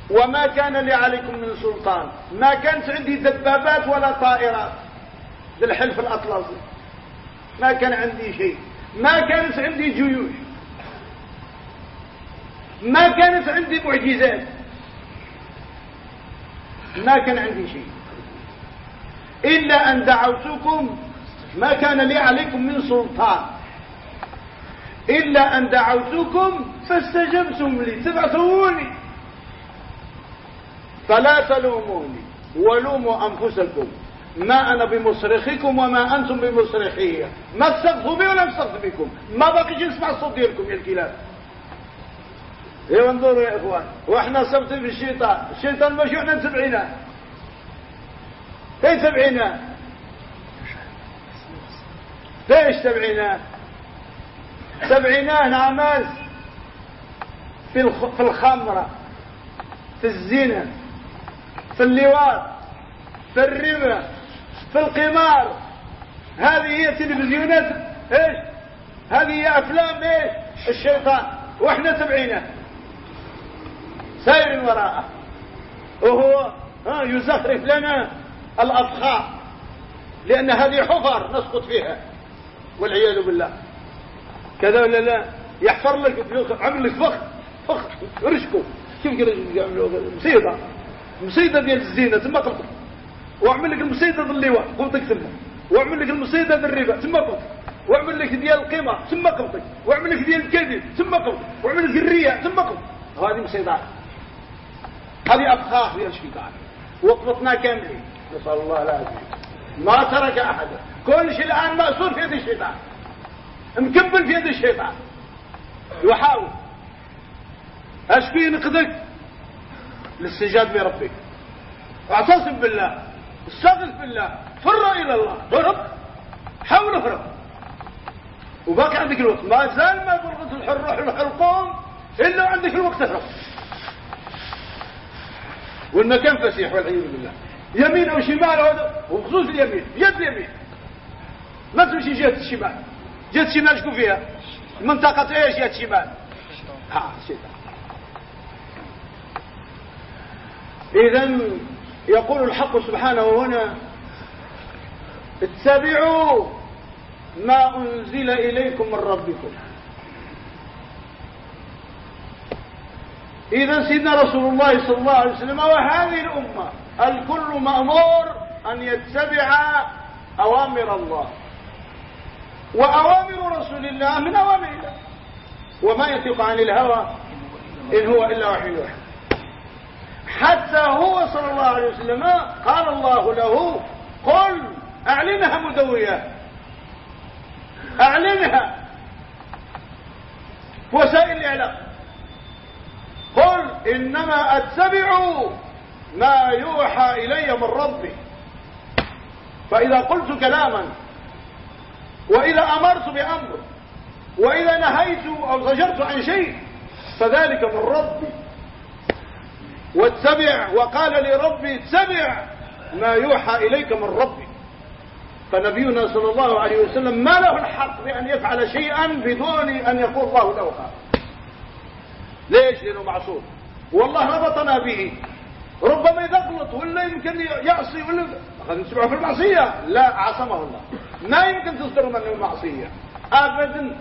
وما كان لي عليكم من سلطان. ما كانت عندي دبابات ولا طائرات. للحلف الأطلسي ما كان عندي شيء. ما كانت عندي جيوش. ما كانت عندي معجزات. ما كان عندي شيء. إلا أن دعوتكم ما كان لي عليكم من سلطان. إلا أن دعوتكم فاستجبتم لي. تبعثوني. فلا تلوموني. ولوموا أنفسكم. ما أنا بمصرخكم وما أنتم بمصرخية ما استغفوا بي ولا استغفوا بكم. ما بقيش نسمع الصوت ديالكم يا الكلاب. ايوا انظروا يا إخوان. وإحنا صبت في الشيطان. الشيطان ماشي إحنا نتبعيناه فين تبعيناه ليش تبعيناه تبعيناه نعمل في في الخمرة في الزنا في اللواط في الربا. في القمار. هذه هي تلفزيونات إيش؟ هذه هي أفلام إيش؟ الشيطان. وإحنا تبعينه. سائر وراءه وهو يزخرف لنا الأضخاء. لأن هذه حفر نسقط فيها. والعياذ بالله. كذا ولا لا؟ يحفر لك عمل لك فخ فخ رشكو كيف يعملوا. مصيده مصيده ديال الزينة. ثم قلت واعمل لك المصيده اللواء قلتك ثم واعمل لك المصيده الربا ثم قلت واعمل لك ديال القيمه ثم قلتك واعمل لك ديال الكذب ثم قلت واعمل لك الرياء ثم قلت هذه مصيدات هذه افخاخ ديال الشيطان وقفتنا كاملين. نسأل الله العافية. ما ترك أحدا. كل شيء الآن مأسور في يد الشيطان. مكبل في يد الشيطان. يحاول اشكي نقدك. الاستجاب بربك. اعتصم بالله. استغف بالله فر إلى الله. هرب حاول اهرب وباقي عندك الوقت. ما زال ما بلغت الحر الحلقوم إلا عندك الوقت اهرب والمكان فسيح والعياذ بالله. يمين أو شمال هذا وبخصوص اليمين. يد اليمين ما تمشي جهة الشمال. جهة الشمال شكون فيها؟ منطقة إيش جهة الشمال؟ ها الشيطان اذا يقول الحق سبحانه هنا اتبعوا ما أنزل إليكم من ربكم. إذا سيدنا رسول الله صلى الله عليه وسلم وهذه الأمة الكل مأمور أن يتبع أوامر الله. وأوامر رسول الله من أوامر الله. وما ينطق عن الهوى إن هو إلا وحي يوحى. حتى هو صلى الله عليه وسلم قال الله له قل أعلنها مدوية. أعلنها. وسائل الإعلام. قل إنما أتبع ما يوحى إلي من ربي. فإذا قلت كلاما وإذا أمرت بأمر وإذا نهيت أو زجرت عن شيء فذلك من ربي. واتبع وقال لربي اتبع ما يوحى إليك من ربي. فنبينا صلى الله عليه وسلم ما له الحق بأن يفعل شيئا بدون أن يقول الله له ليش؟ لأنه معصوم. والله ربطنا به. ربما يغلط ولا يمكن يعصي ولا قد نسمعه في المعصية. لا عصمه الله. ما يمكن تصدر منه المعصية. ابدا.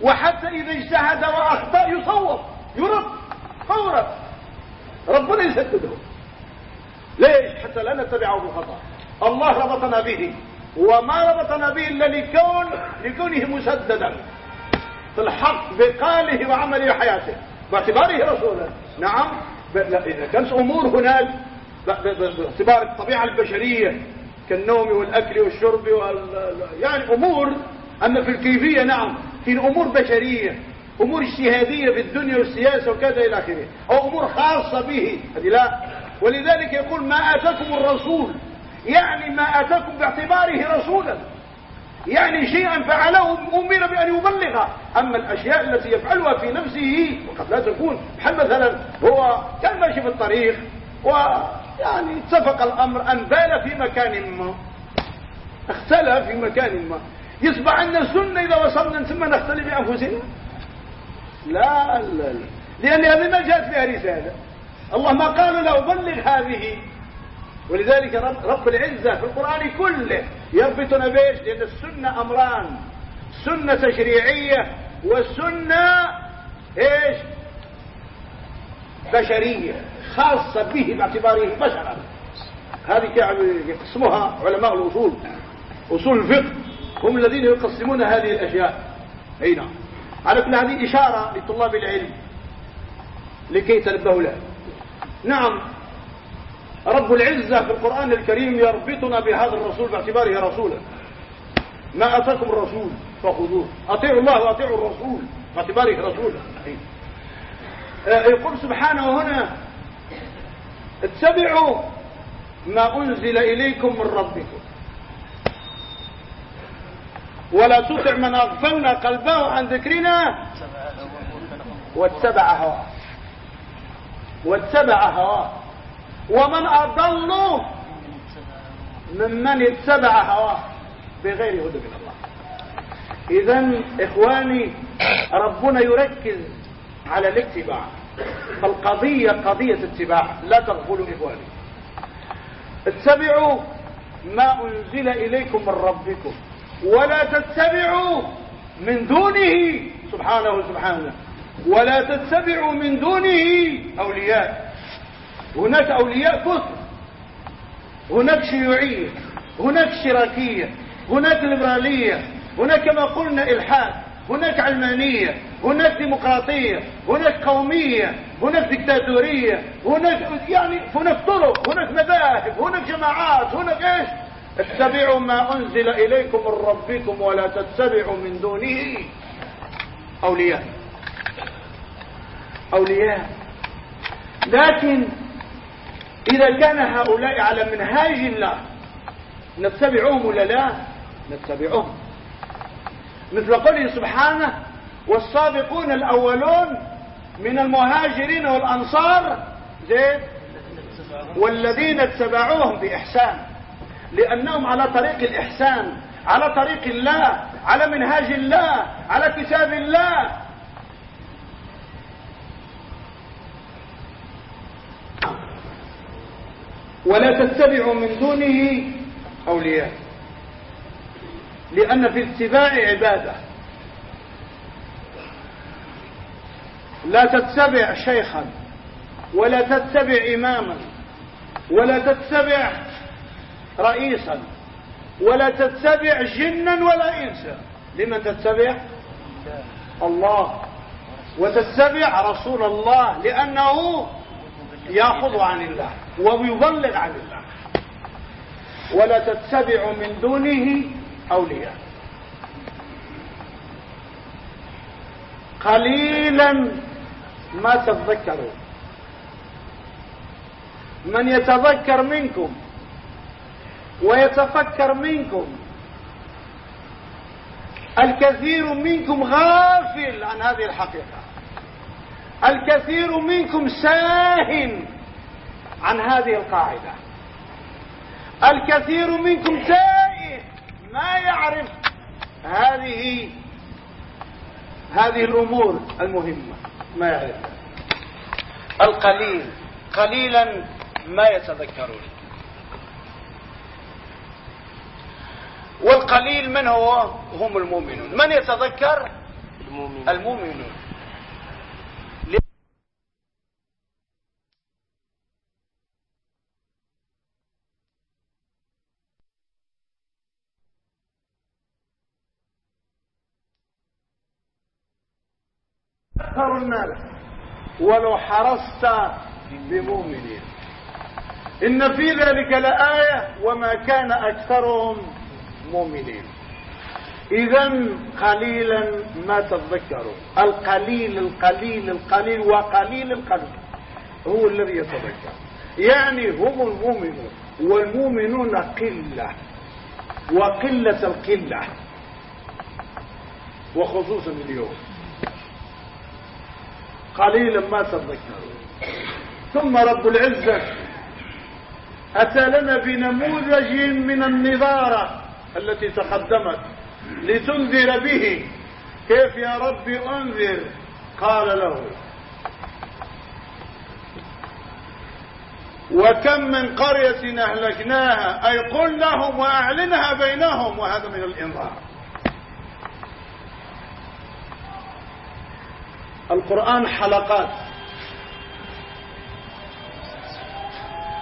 وحتى إذا اجتهد وأخطأ يصوب يرد فورا. ربنا يسدده. ليش؟ حتى لا نتبعه بالخطا الله ربطنا به. وما ربطنا به إلا لكون لكونه مسددا. في الحق بقاله وعمله وحياته. باعتباره رسولا. نعم. إذا كانت أمور هناك باعتبار الطبيعة البشرية كالنوم والأكل والشرب وال... يعني أمور اما في الكيفية نعم في أمور بشرية. أمور اجتهادية في الدنيا والسياسة وكذا إلى آخره. أو أمور خاصة به. هذه لا. ولذلك يقول ما آتاكم الرسول. يعني ما آتاكم باعتباره رسولا. يعني شيئا فعله أمر بأن يبلغ. أما الأشياء التي يفعلها في نفسه وقد لا تكون. بحال مثلا هو كان ماشي في الطريق ويعني اتفق الأمر أن بال في مكان ما. اختلى في مكان ما. يصبح عندنا سنه إذا وصلنا ثم نختلي بأنفسنا. لا لا لا. لأن هذه ما جاءت فيها رسالة. الله ما قال له بلغ هذه. ولذلك رب, رب العزة في القرآن كله يربطنا بيش لأن السنة أمران. سنة تشريعية وسنة إيش؟ بشرية خاصة به باعتباره بشرا. هذه يقسمها علماء الأصول أصول الفقه. هم الذين يقسمون هذه الأشياء. أي نعم. على كل هذه إشارة لطلاب العلم لكي يتنبهوا لها نعم رب العزة في القرآن الكريم يربطنا بهذا الرسول باعتباره رسولا. ما أتاكم الرسول فخذوه. أطيعوا الله وأطيعوا الرسول باعتباره رسولا. آه، يقول سبحانه هنا اتبعوا ما أنزل إليكم من ربكم. ولا تطع من أغفلنا قلبه عن ذكرنا. واتبع هواه واتبع هواه ومن أضل ممن اتبع هواه بغير هدى من الله. إذا إخواني ربنا يركز على الاتباع. فالقضية قضية اتباع. لا تغفلوا إخواني. اتبعوا ما أنزل إليكم من ربكم. ولا تتبعوا من دونه سبحانه سبحانه ولا تتبعوا من دونه أولياء. هناك أولياء كثر هناك شيوعية هناك شراكية هناك ليبرالية هناك كما قلنا إلحاد هناك علمانية هناك ديمقراطية هناك قومية هناك دكتاتورية هناك يعني هناك طرق هناك مذاهب هناك جماعات هناك إيش؟ اتبعوا ما أنزل إليكم من ربكم ولا تتبعوا من دونه أولياء. أولياء. لكن إذا كان هؤلاء على منهاج الله نتبعهم ولا لا؟ نتبعهم. مثل قوله سبحانه والسابقون الأولون من المهاجرين والأنصار زين؟ والذين اتبعوهم بإحسان. لأنهم على طريق الإحسان على طريق الله على منهاج الله على كتاب الله. ولا تتبعوا من دونه أولياء لأن في الاتباع عبادة. لا تتبع شيخا ولا تتبع إماما ولا تتبع رئيسا. ولا تتبع جنا ولا إنسا. لمن تتبع؟ الله. وتتبع رسول الله لأنه يأخذ عن الله ويبلغ عن الله. ولا تتبع من دونه أولياء. قليلا ما تتذكرون من يتذكر منكم ويتفكر منكم. الكثير منكم غافل عن هذه الحقيقة. الكثير منكم ساهن عن هذه القاعدة. الكثير منكم تائه ما يعرف هذه هذه الأمور المهمة. ما يعرف. القليل قليلا ما يتذكرون. والقليل من هو؟ هم المؤمنون. من يتذكر؟ المؤمنون, المؤمنون. أكثر الناس ولو حرصت بمؤمنين. إن في ذلك لآية وما كان أكثرهم مؤمنين. إذا قليلا ما تذكروا. القليل القليل القليل وقليل القليل. هو الذي يتذكر. يعني هم المؤمنون والمؤمنون قلة وقلة القلة. وخصوصا اليوم. قليلا ما تذكرون ثم رب العزة أتى لنا بنموذج من النظارة. التي تقدمت لتنذر به. كيف يا رب أنذر؟ قال له. وكم من قرية أهلكناها أي قل لهم وأعلنها بينهم وهذا من الإنذار. القرآن حلقات.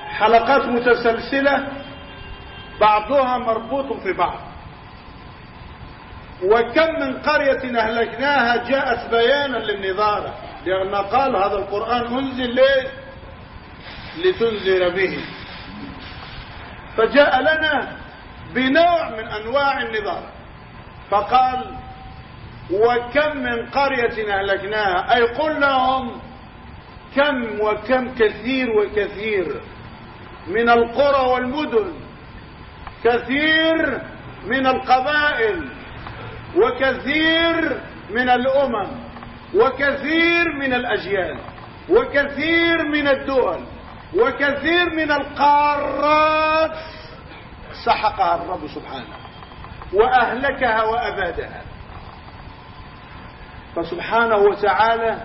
حلقات متسلسلة بعضها مربوط في بعض. وكم من قرية أهلكناها جاءت بيانا للنظارة لأن قال هذا القرآن أنزل ليه؟ لتنذر به. فجاء لنا بنوع من أنواع النظارة. فقال وكم من قرية أهلكناها؟ أي قل لهم كم وكم كثير وكثير من القرى والمدن. كثير من القبائل وكثير من الأمم وكثير من الأجيال وكثير من الدول وكثير من القارات سحقها الرب سبحانه وأهلكها وأبادها. فسبحانه وتعالى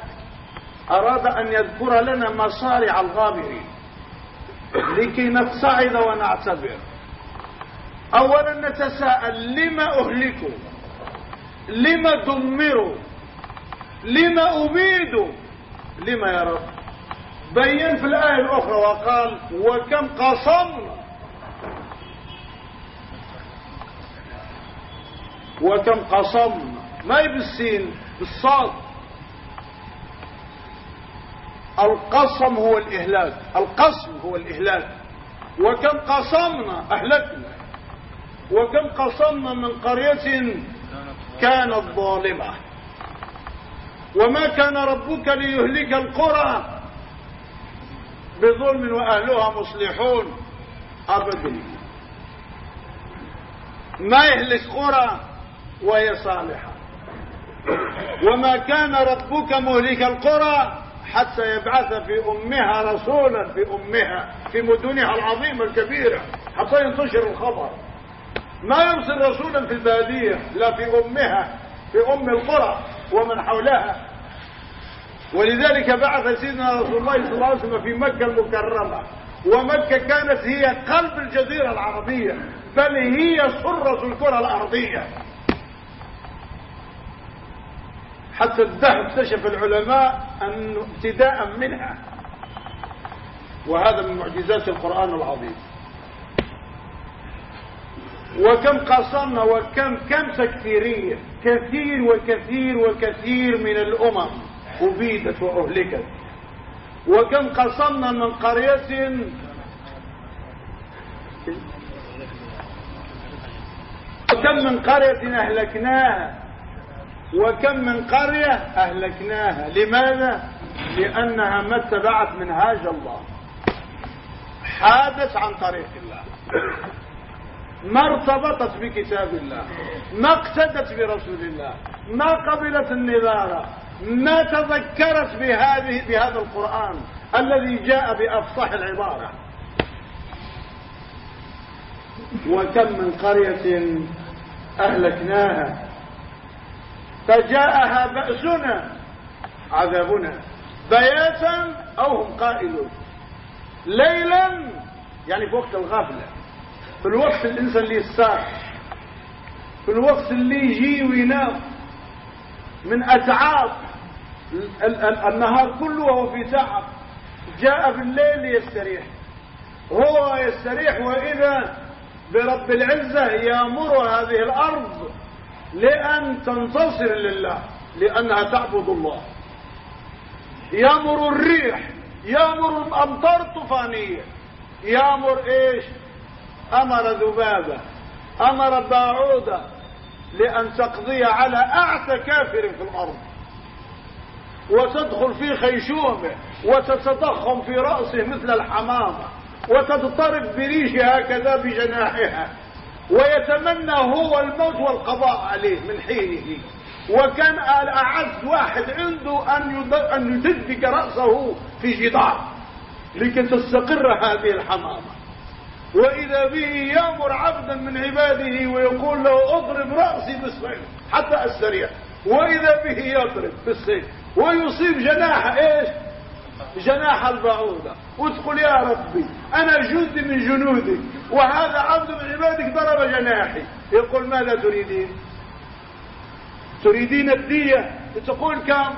أراد أن يذكر لنا مصارع الغابرين لكي نتصعد ونعتبر. أولا نتساءل لما أهلكوا؟ لما دمروا؟ لما أبيدوا؟ لما يا رب؟ بين في الآية الأخرى وقال وكم قصمنا وكم قصمنا ما بالسين؟ بالصاد. القصم هو الإهلاك. القصم هو الإهلاك. وكم قصمنا؟ أهلكنا. وكم قصمنا من قرية كانت ظالمة. وما كان ربك ليهلك القرى بظلم وأهلها مصلحون أبدا. ما يهلك قرى وهي صالحة. وما كان ربك مهلك القرى حتى يبعث في أمها رسولا في أمها في مدنها العظيمة الكبيرة حتى ينتشر الخبر. ما يرسل رسولا في البادية لا في أمها في أم القرى ومن حولها. ولذلك بعث سيدنا رسول الله صلى الله عليه وسلم في مكة المكرمة. ومكة كانت هي قلب الجزيرة العربية بل هي سرة الكرة الأرضية. حتى الدهر اكتشف العلماء أن ابتداء منها. وهذا من معجزات القرآن العظيم. وكم قصرنا وكم كم تكثيرية. كثير وكثير وكثير من الأمم أبيدت وأهلكت. وكم قصرنا من قرية وكم من قرية أهلكناها. وكم من قرية أهلكناها. لماذا؟ لأنها ما اتبعت منهاج الله. حادث عن طريق الله. ما ارتبطت بكتاب الله ما اقتدت برسول الله ما قبلت النذارة ما تذكرت بهذه بهذا القرآن الذي جاء بأفصح العبارة. وكم من قرية أهلكناها فجاءها بأسنا عذابنا بياتا أو هم قائلون. ليلا يعني في وقت الغفلة. في الوقت الإنسان اللي يستار في الوقت اللي يجي وينام. من أتعاب النهار كله وهو في تعب. جاء بالليل يستريح. هو يستريح وإذا برب العزة يامر هذه الأرض لأن تنتصر لله لأنها تعبد الله. يامر الريح يامر الأمطار الطوفانية. يامر إيش؟ أمر ذبابة أمر باعودة لأن تقضي على أعتى كافر في الأرض. وتدخل في خيشومه وتتضخم في رأسه مثل الحمامة وتضطرب بريشها هكذا بجناحها. ويتمنى هو الموت والقضاء عليه من حينه. وكان أعز واحد عنده أن أن رأسه في جدار لكي تستقر هذه الحمامة. وإذا به يأمر عبدا من عباده ويقول له اضرب رأسي بالسيف حتى أستريح. وإذا به يضرب بالسيف ويصيب جناح إيش؟ جناح البعوضة. وتقول يا ربي أنا جند من جنودك وهذا عبد من عبادك ضرب جناحي. يقول ماذا تريدين؟ تريدين الدية؟ تقول كم؟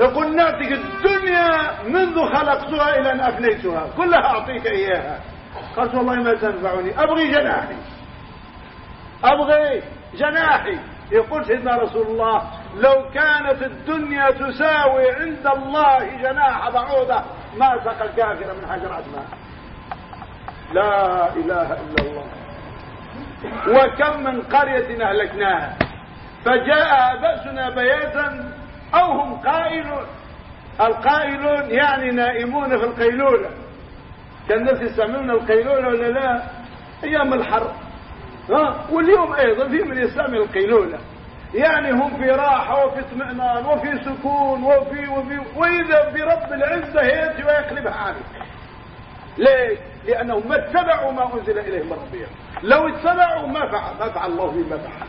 يقول ناتك الدنيا منذ خلقتها إلى أن أفنيتها. كلها أعطيك إياها. قالت والله ما تنفعني. أبغي جناحي. أبغي جناحي. يقول سيدنا رسول الله لو كانت الدنيا تساوي عند الله جناح بعوضة ما سقى الكافر من حجر عدمان لا إله إلا الله. وكم من قرية أهلكناها. فجاء بأسنا بياتا أو هم قائلون. القائلون يعني نائمون في القيلولة. كان الناس يستعملون القيلولة ولا لا؟ أيام الحرب. ها؟ واليوم أيضا في من يستعمل القيلولة. يعني هم في راحة وفي اطمئنان وفي سكون وفي وفي وإذا برب العزة يأتي ويقلبها عليك ليه؟ لأنهم ما اتبعوا ما أنزل إليهم من ربهم. لو اتبعوا ما فعل ما فعل الله بما فعل.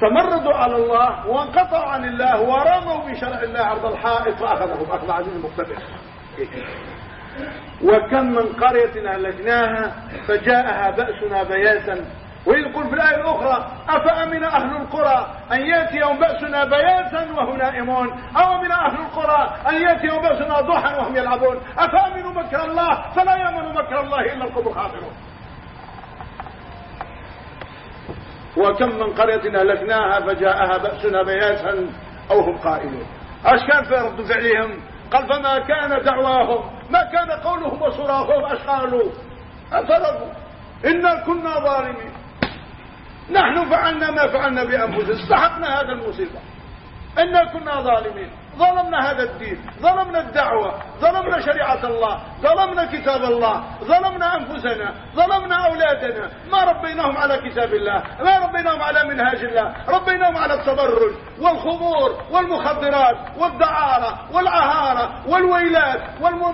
فمردوا على الله وانقطعوا عن الله ورموا بشرع الله عرض الحائط فأخذهم أخذ عزيز مقتدر. وكم من قرية أهلكناها فجاءها بأسنا بياتا. ويقول في الآية الأخرى أفأمن أهل القرى أن يأتيهم بأسنا بياتا وهم نائمون؟ أو من أهل القرى أن يأتيهم بأسنا ضحى وهم يلعبون؟ أفأمنوا مكر الله؟ فلا يأمن مكر الله إلا القوم الخاسرون وكم من قرية أهلكناها فجاءها بأسنا بياتا أو هم قائلون أش كان في رد فعلهم قال فما كان دعواهم ما كان قولهم وصراخهم أش قالوا اعترفوا إنا كنا ظالمين. نحن فعلنا ما فعلنا بأنفسنا استحقنا هذا المصيبة. إنا كنا ظالمين ظلمنا هذا الدين ظلمنا الدعوة. ظلمنا شريعة الله ظلمنا كتاب الله ظلمنا أنفسنا ظلمنا أولادنا. ما ربيناهم على كتاب الله ما ربيناهم على منهاج الله ربيناهم على التبرج والخمور والمخدرات والدعارة والعهارة والويلات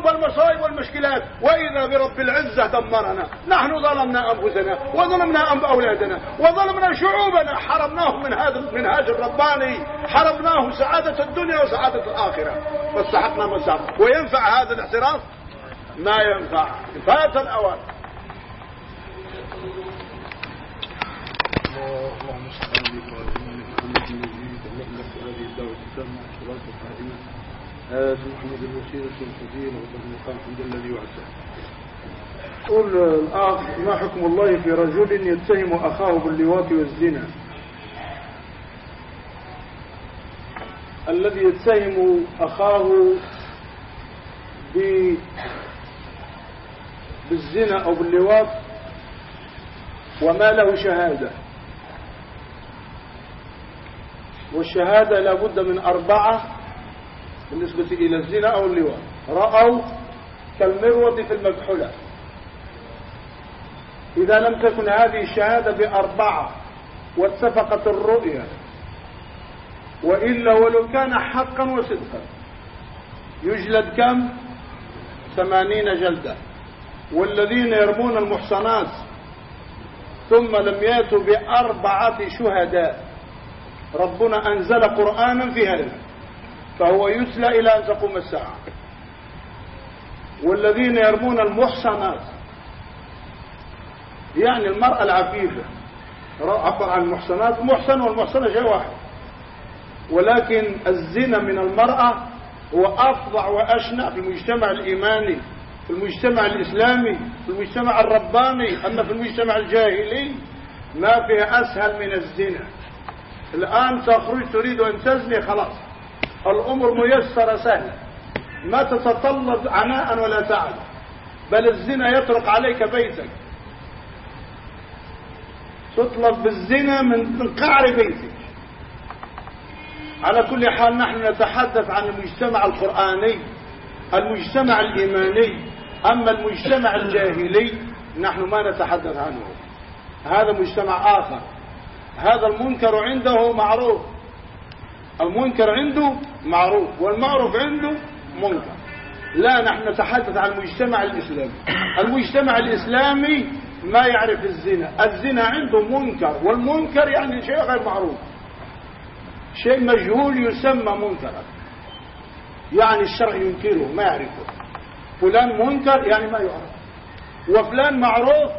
والمصائب والمشكلات. وإذا برب العزة دمرنا. نحن ظلمنا أنفسنا وظلمنا أولادنا وظلمنا شعوبنا. حرمناهم من هذا المنهاج الرباني. حرمناهم سعادة الدنيا وسعادة الآخرة. فاستحقنا ما استحق هذا الاعتراف؟ ما ينفع. فات الأوان اللهم صل على محمد هذه الدعوة التامة والصلاة القائمة آت محمد الوسيلة والفضيلة والمقام حمد الذي وعده قل الآخ ما حكم الله في رجل يتهم أخاه باللواط والزنا؟ الذي يتهم أخاه. بالزنا أو باللواط وما له شهادة. والشهادة لابد من أربعة بالنسبة إلى الزنا أو اللواط. رأوا كالمروة في المكحلة إذا لم تكن هذه الشهادة بأربعة واتفقت الرؤية وإلا ولو كان حقا وصدقا يجلد كم؟ ثمانين جلدة. والذين يرمون المحصنات ثم لم ياتوا بأربعة شهداء. ربنا أنزل قرآنا في هذا فهو يتلى إلى أن تقوم الساعة. والذين يرمون المحصنات يعني المرأة العفيفة. عبر عن المحصنات المحصن والمحصنة شيء واحد. ولكن الزنا من المرأة هو أفظع وأشنع في المجتمع الإيماني في المجتمع الإسلامي في المجتمع الرباني أما في المجتمع الجاهلي ما فيه أسهل من الزنا. الآن تخرج تريد أن تزني خلاص. الأمر ميسرة سهلة ما تتطلب عناء ولا تعب. بل الزنا يطرق عليك بيتك. تطلب بالزنا من قعر بيتك. على كل حال نحن نتحدث عن المجتمع القرآني المجتمع الإيماني أما المجتمع الجاهلي نحن ما نتحدث عنه. هذا مجتمع آخر. هذا المنكر عنده معروف. المنكر عنده معروف والمعروف عنده منكر. لا نحن نتحدث عن المجتمع الإسلامي. المجتمع الإسلامي ما يعرف الزنا. الزنا عنده منكر والمنكر يعني شيء غير معروف. شيء مجهول يسمى منكرا. يعني الشرع ينكره ما يعرفه. فلان منكر يعني ما يعرف. وفلان معروف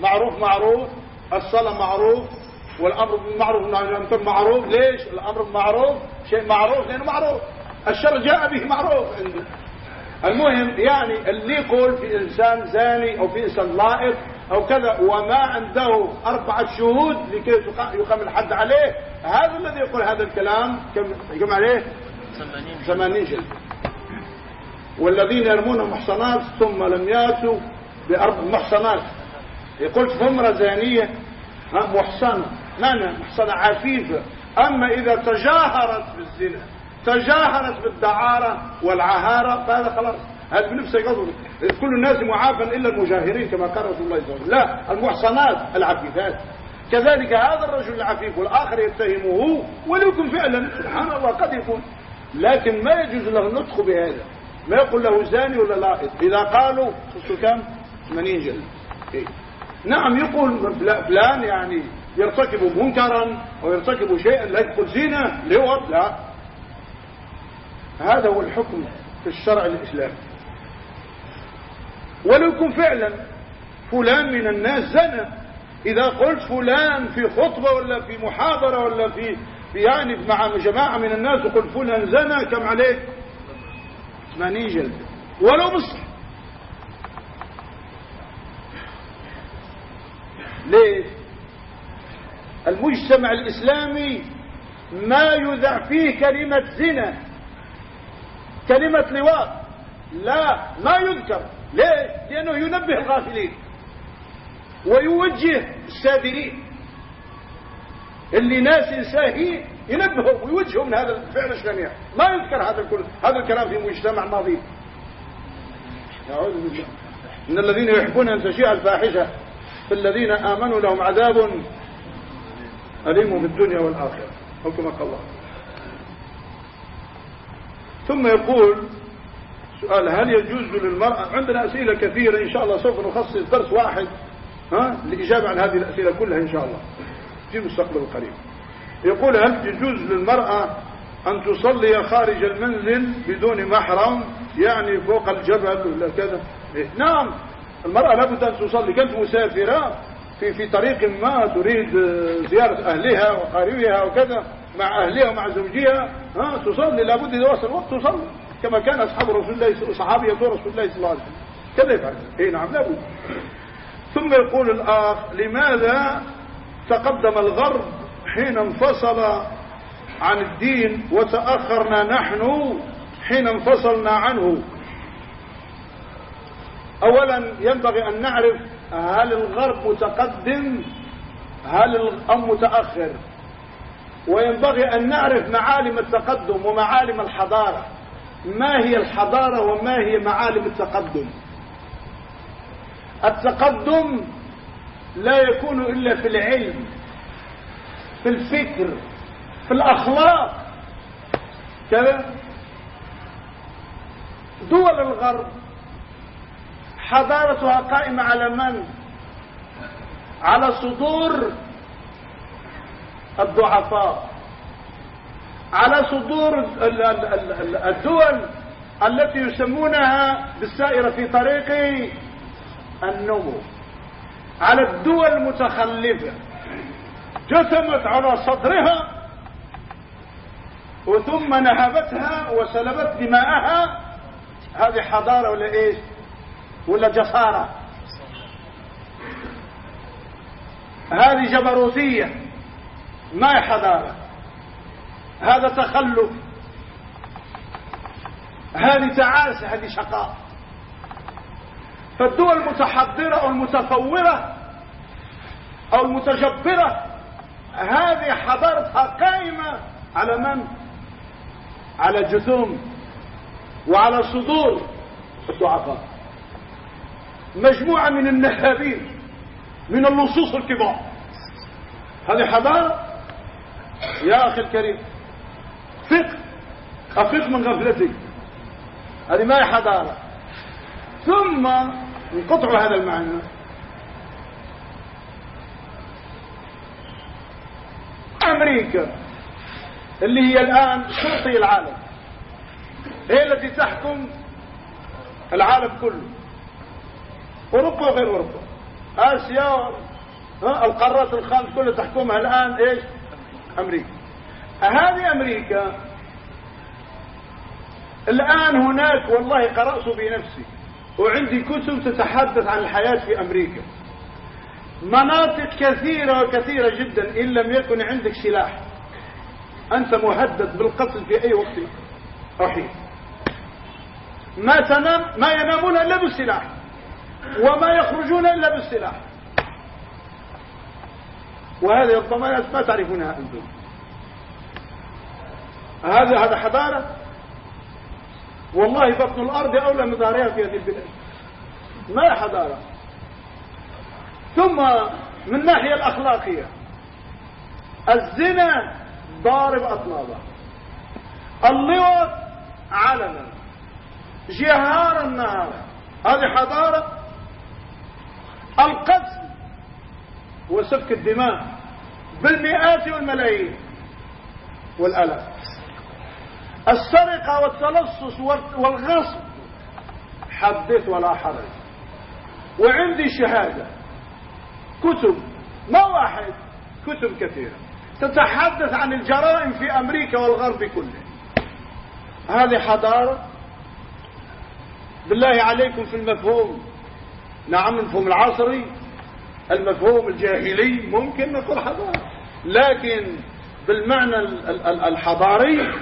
معروف معروف الصلاة معروف والأمر المنكر معروف. ليش؟ الأمر بالمعروف شيء معروف لأنه معروف. الشرع جاء به معروف عنده. المهم يعني اللي يقول في إنسان زاني أو في إنسان لائق أو كذا وما عنده أربعة شهود لكي يقام الحد عليه. هذا الذي يقول هذا الكلام كم يقام عليه؟ ثمانين جلد. والذين يرمون المحصنات ثم لم ياتوا بأربع محصنات. يقول ثمرة زانية محصنة معنى محصنة عفيفة أما إذا تجاهرت بالزنا تجاهرت بالدعارة والعهارة فهذا خلاص. هذا بنفسه يقول كل الناس معافى إلا المجاهرين كما قال رسول الله صلى الله عليه وسلم. لا المحصنات العفيفات. كذلك هذا الرجل العفيف والآخر يتهمه وليكن فعلا سبحان الله قد يكون. لكن ما يجوز له النطق بهذا. ما يقول له زاني ولا لائط إذا قالوا كم 80 جلد إيه؟ نعم يقول فلان يعني يرتكب منكرا أو يرتكب شيئا لا يقول لوط لا. هذا هو الحكم في الشرع الإسلامي. ولو يكون فعلا. فلان من الناس زنى. إذا قلت فلان في خطبة ولا في محاضرة ولا في يعني مع جماعة من الناس وقلت فلان زنى كم عليك؟ 80 جلد. ولو مصر ليه؟ المجتمع الإسلامي ما يذع فيه كلمة زنا. كلمة لواط لا ما يذكر. ليه لأنه ينبه الغافلين. ويوجه السادرين اللي ناس ساهي ينبهوا ويوجهوا من هذا الفعل الشنيع. ما يذكر هذا الكل هذا الكلام في مجتمع نظيف بالله. إن الذين يحبون أن تشيع الفاحشة فالذين آمنوا لهم عذاب أليم في الدنيا كما قال الله. ثم يقول سؤال هل يجوز للمرأة عندنا أسئلة كثيرة إن شاء الله سوف نخصص درس واحد ها للإجابة عن هذه الأسئلة كلها إن شاء الله في المستقبل القريب يقول هل يجوز للمرأة أن تصلي خارج المنزل بدون محرم يعني فوق الجبل ولا كذا إيه؟ نعم المرأة لابد أن تصلي كانت مسافرة في في طريق ما تريد زيارة أهلها وقاربها وكذا مع أهلها ومع زوجها ها تصلي لابد إذا وصل الوقت تصلي كما كان أصحاب رسول الله صحابية رسول الله صلى الله عليه وسلم. كذا يفعل. اي نعم لابد ثم يقول الآخ لماذا تقدم الغرب حين انفصل عن الدين وتأخرنا نحن حين انفصلنا عنه؟ اولا ينبغي أن نعرف هل الغرب متقدم هل الام متأخر؟ وينبغي أن نعرف معالم التقدم ومعالم الحضارة. ما هي الحضارة وما هي معالم التقدم؟ التقدم لا يكون إلا في العلم في الفكر في الأخلاق. كذا دول الغرب حضارتها قائمة على من؟ على صدور الضعفاء. على صدور الدول التي يسمونها بالسائرة في طريق النمو. على الدول المتخلفة جثمت على صدرها وثم نهبتها وسلبت دماءها. هذه حضارة ولا إيش؟ ولا جسارة هذه جبروتية ما هي حضارة؟ هذا تخلف. هذه تعاسة هذه شقاء. فالدول المتحضرة أو المتطورة أو المتجبرة هذه حضارتها قائمة على من؟ على جثوم وعلى صدور الضعفاء. مجموعة من النهابين من اللصوص الكبار. هذه حضارة يا أخي الكريم. فقه أفق من غفلتك. هذه ما هي حضارة. ثم انقطعوا هذا المعنى. أمريكا اللي هي الآن شرطي العالم. هي التي تحكم العالم كله. أوروبا وغير أوروبا. آسيا القارات الخمس كلها تحكمها الآن إيش؟ أمريكا. هذه أمريكا. الآن هناك والله قرأت بنفسي وعندي كتب تتحدث عن الحياة في أمريكا. مناطق كثيرة وكثيرة جدا إن لم يكن عندك سلاح. أنت مهدد بالقتل في أي وقت رحيم. ما تنام ما ينامون إلا بالسلاح. وما يخرجون إلا بالسلاح. وهذه الضمانات ما تعرفونها أنتم. هذا هذا حضارة؟ والله بطن الأرض أولى من ظهرها في هذه البلاد. ما حضارة؟ ثم من الناحية الأخلاقية الزنا ضارب أطنابه اللواط علنا. جهارا نهارا هذه حضارة؟ القتل وسفك الدماء بالمئات والملايين والألاف السرقة والتلصص والغصب. حدث ولا حرج. وعندي شهادة. كتب. ما واحد. كتب كثيرة. تتحدث عن الجرائم في أمريكا والغرب كله. هذه حضارة. بالله عليكم في المفهوم. نعم المفهوم العصري. المفهوم الجاهلي. ممكن نقول حضارة. لكن بالمعنى الحضاري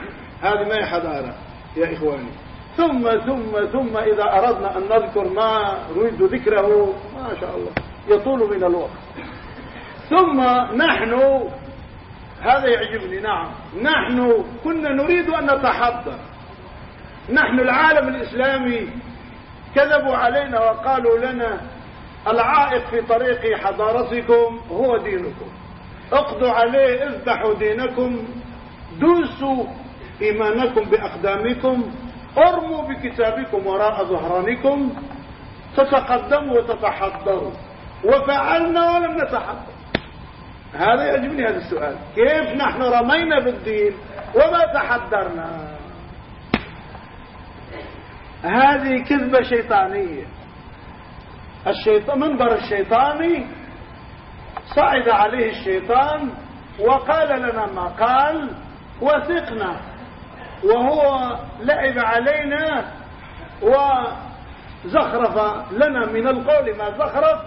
هذه ما هي حضارة يا إخواني. ثم ثم ثم إذا أردنا أن نذكر ما نريد ذكره ما شاء الله يطول من الوقت. ثم نحن هذا يعجبني نعم. نحن كنا نريد أن نتحضر نحن العالم الإسلامي كذبوا علينا وقالوا لنا العائق في طريق حضارتكم هو دينكم. اقضوا عليه اذبحوا دينكم دوسوا إيمانكم بأقدامكم أرموا بكتابكم وراء ظهرانكم تتقدموا وتتحضروا. وفعلنا ولم نتحضر هذا يعجبني هذا السؤال. كيف نحن رمينا بالدين وما تحضرنا هذه كذبة شيطانية. الشيطان منبر الشيطاني صعد عليه الشيطان وقال لنا ما قال وثقنا. وهو لعب علينا وزخرف لنا من القول ما زخرف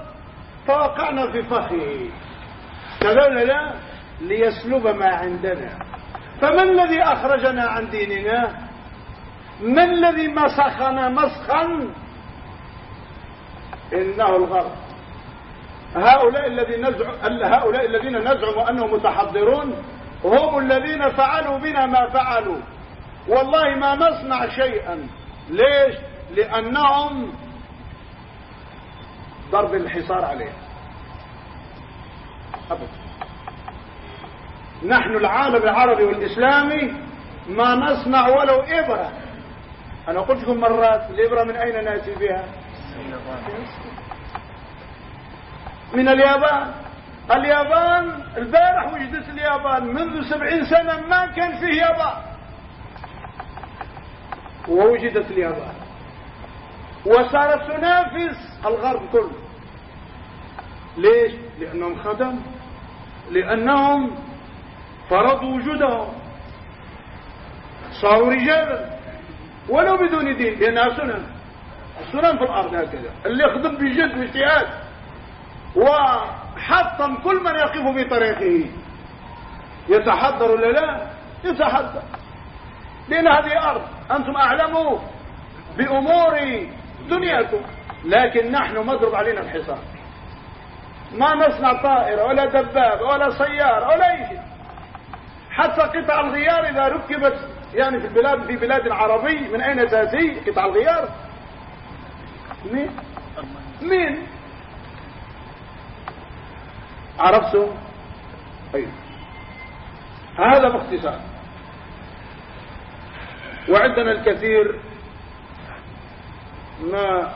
فوقعنا في فخه. كذلك لا ليسلب ما عندنا. فما الذي أخرجنا عن ديننا؟ ما الذي مسخنا مسخا؟ إنه الغرب. هؤلاء الذين نزعم هؤلاء الذين نزعم أنهم متحضرون هم الذين فعلوا بنا ما فعلوا. والله ما نصنع شيئا. ليش؟ لأنهم ضرب الحصار عليهم. أبدا. نحن العالم العربي والإسلامي ما نصنع ولو إبرة. أنا قلت لكم مرات الإبرة من أين نأتي بها؟ من اليابان. اليابان البارح وجدت اليابان. منذ سبعين سنة ما كان فيه يابان. ووجدت اليابان. وصارت تنافس الغرب كله. ليش؟ لأنهم خدم. لأنهم فرضوا وجودهم. صاروا رجالا ولو بدون دين. لانها سنن السنن في الأرض هكذا. اللي يخدم بجد واجتهاد وحطم كل من يقف في طريقه يتحضر ولا لا؟ يتحضر. لأن هذه أرض. أنتم اعلموا بأمور دنياكم. لكن نحن مضرب علينا الحصار. ما نصنع طائرة ولا دبابة ولا سيارة ولا أي شيء. حتى قطع الغيار إذا ركبت يعني في البلاد في بلاد عربي من أين تأتي قطع الغيار؟ مين؟ مين؟ عرفتم؟ أيوه هذا باختصار. وعندنا الكثير ما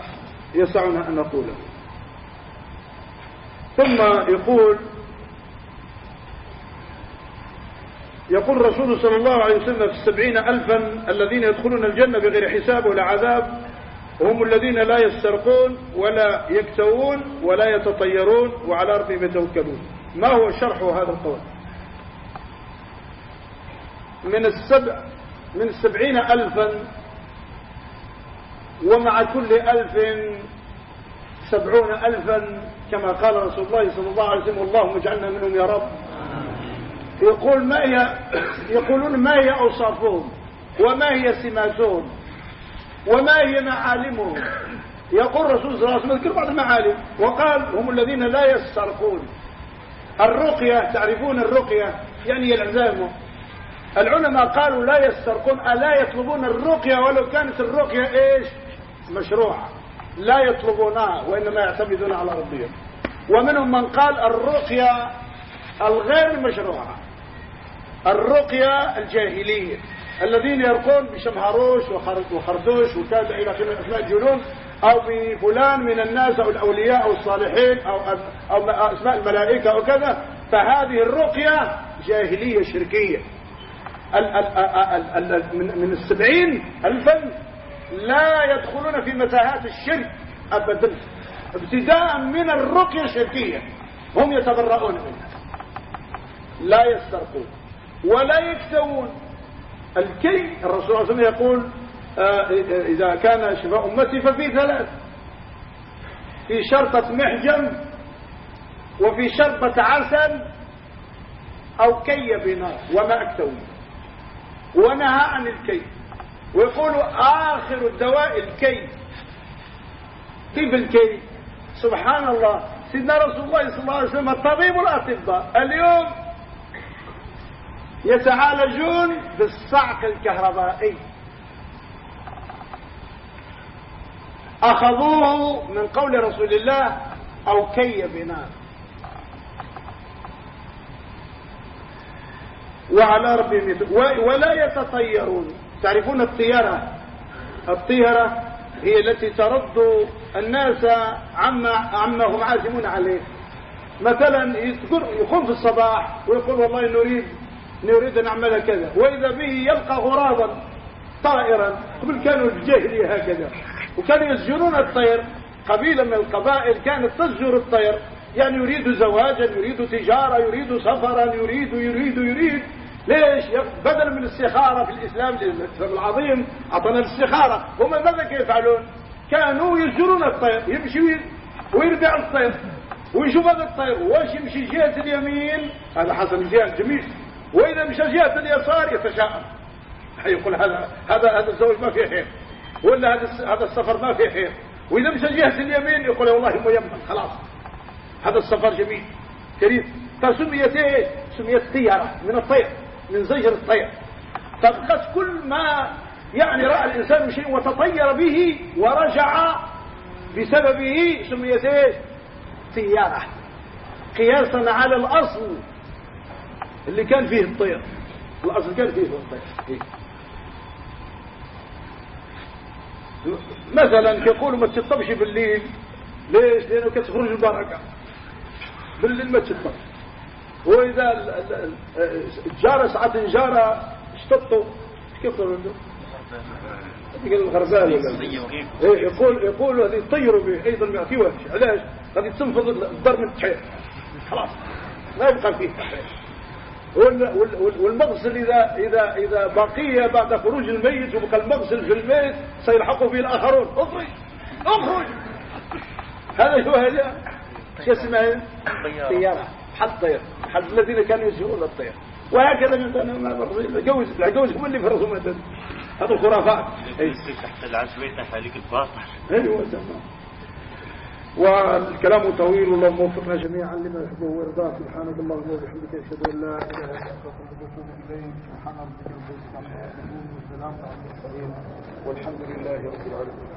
يسعنا أن نقوله. ثم يقول يقول الرسول صلى الله عليه وسلم في السبعين ألفا الذين يدخلون الجنة بغير حساب ولا عذاب هم الذين لا يسترقون ولا يكتوون ولا يتطيرون وعلى ربهم يتوكلون. ما هو شرح هذا القول؟ من السبع من السبعين ألفا ومع كل ألف سبعون ألفا كما قال رسول الله صلى الله عليه وسلم اللهم اجعلنا منهم يا رب. يقول ما هي يقولون ما هي أوصافهم؟ وما هي سماتهم؟ وما هي معالمهم؟ يقول الرسول صلى الله عليه وسلم اذكر بعض المعالم. وقال هم الذين لا يسترقون. الرقية تعرفون الرقية؟ يعني العزام العلماء قالوا لا يسترقون ألا يطلبون الرقية؟ ولو كانت الرقية إيش؟ مشروعة. لا يطلبونها وإنما يعتمدون على ربهم. ومنهم من قال الرقية الغير مشروعة. الرقية الجاهلية الذين يرقون بشمهروش وخردوش وكذا إلى آخره أسماء الجنون أو بفلان من الناس أو الأولياء أو الصالحين أو, أو أسماء الملائكة أو كذا. فهذه الرقية جاهلية شركية. من السبعين ألفا لا يدخلون في متاهات الشرك أبدا. ابتداء من الرقية الشركية هم يتبرؤون منها. لا يسترقون ولا يكتوون. الكي الرسول صلى الله عليه وسلم يقول آه، إذا كان شفاء أمتي ففي ثلاث. في شرطة محجم وفي شرطة عسل أو كي بنار وما أكتوي ونهى عن الكي ويقول آخر الدواء الكي كيف الكي سبحان الله. سيدنا رسول الله صلى الله عليه وسلم الطبيب والأطباء اليوم يتعالجون بالصعق الكهربائي. أخذوه من قول رسول الله أو كي بنار وعلى ربهم ولا يتطيرون. تعرفون الطيرة الطيرة هي التي ترد الناس عما, عما هم عازمون عليه. مثلا يقوم في الصباح ويقول والله نريد نريد أن نعمل كذا. وإذا به يلقى غرابا طائرا. قبل كانوا الجاهلية هكذا. وكانوا يسجرون الطير. قبيلة من القبائل كانت تسجر الطير. يعني يريد زواجا يريد تجارة يريد سفرا يريد يريد يريد. ليش؟ بدل من الاستخارة في الإسلام الإسلام العظيم أعطنا الاستخارة هم ماذا يفعلون؟ كانوا يسجرون الطير يمشي ويرجع الطير ويشوف هذا الطير. واش يمشي جهة اليمين؟ هذا حسب الجهة الجميل وإذا مشى جهة اليسار يتشائم يقول هذا هذا هذا الزواج ما فيه خير. ولا هذا هذا السفر ما فيه خير. وإذا مشى جهة اليمين يقول والله ميمن خلاص. هذا السفر جميل كريم. فسميت إيه؟ سميت طيارة من الطير من زجر الطير. فبقت كل ما يعني رأى الإنسان شيء وتطير به ورجع بسببه سميت إيه؟ طيارة. قياسا على الأصل اللي كان فيه الطير. الأصل كان فيه الطير. إيه. مثلا يقولوا ما تشطبش بالليل ليش؟ لأنه كتخرج البركة. بالليل ما تشطبش وإذا الجارة ساعات جارة اشتطوا. كيف يقول الغربال إيه، يقول يقول هذه يطيروا به أيضا ما في وحش علاش؟ هذه تنفض الضرب من التحير خلاص. ما يبقى فيه والمغسل إذا, إذا, إذا بقي بعد خروج الميت وبقى المغسل في البيت سيلحقه به الآخرون. أخرج. أخرج. هذا شو هذا؟ شو اسمه؟ طيارة. حد طير. حد الذين كانوا يسيرون الطير وهكذا من الجوز العجوز هم اللي فرصوا مثلا هذا خرافات تحت العشوية تحاليك الباطل. أيوه تمام. والكلام طويل اللهم وفقنا جميعا لما يحبه ويرضاه. سبحانك اللهم وبحمدك أشهد أن لا إله إلا أنت أستغفرك إليك. سبحان ربك رب العزة عما يصفون والسلام على المرسلين. والحمد لله رب العالمين.